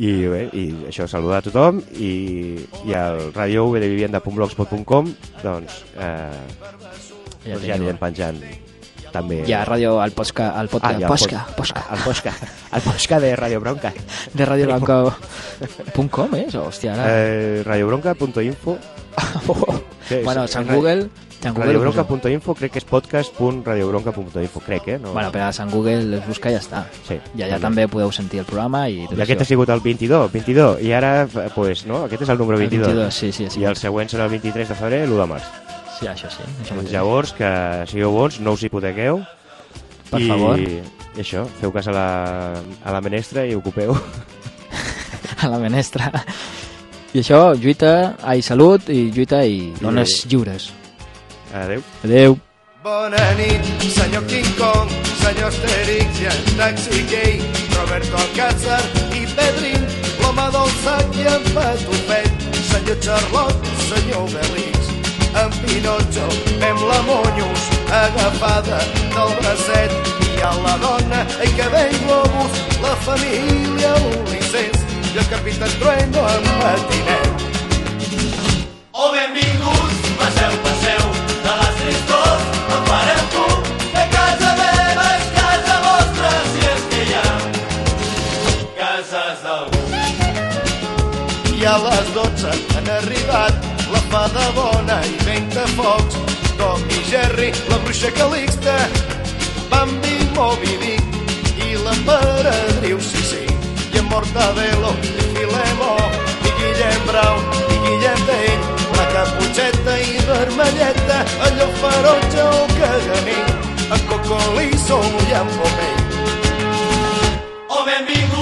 i bé, i això, saludar a tothom i, i al radio vdevivienda.blogspot.com doncs, eh, Ja doncs ja anirem penjant també Hi ha ràdio, el posca, el podcast, Ah, el posca, pod- posca. el posca, el posca de Radio Bronca De radioblanca.com, eh? Hòstia, ara... eh, radiobronca.info Sí, bueno, sí, Sant Google... Sant Google. Radiobronca.info crec que és podcast.radiobronca.info, crec, eh? No? Bueno, però a Sant Google es busca i ja està. Sí. I allà també podeu sentir el programa i I aquest ha sigut el 22, 22, i ara, pues, no? Aquest és el número El 22. 22, sí, sí, sí. I el següent serà el 23 de febrer, l'1 de març. Sí, això sí. Això Doncs mateix. llavors, que sigueu bons, no us hipotequeu. Per i, favor. I això, feu cas a la, a la menestra i ocupeu. a la menestra. I això, lluita, ai, salut, i lluita i dones lliures. Adéu. Adéu. Bona nit, senyor King Kong, senyor Asterix i en Taxi Gay, Roberto Alcázar i Pedrin, l'home del sac i en Patufet, senyor Charlot, senyor Belix, en Pinotxo, fem la Monyos, agafada del bracet, i a la dona, ai que ben globus, la família Ulisses, i el capità Trueno en patinet. Oh, benvinguts, passeu, passeu, de les tristors, em farem tu, que casa meva és casa vostra, si és que hi ha cases d'algú. I a les 12 han arribat la fada bona i Ventafocs, Tom i Jerry, la bruixa Calixta, Bambi, Moby Dick i i en Mortadelo, i Filemó, i Guillem Brown, i Guillem Tell, la Caputxeta i Vermelleta, allò ferotge o caganí, en Cocolizo i en Pomell. Oh, benvinguts,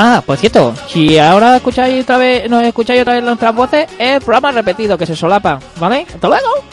Ah, por cierto, si ahora escucháis otra vez, no escucháis otra vez nuestras voces, es el programa repetido que se solapa, ¿vale? ¡Hasta luego!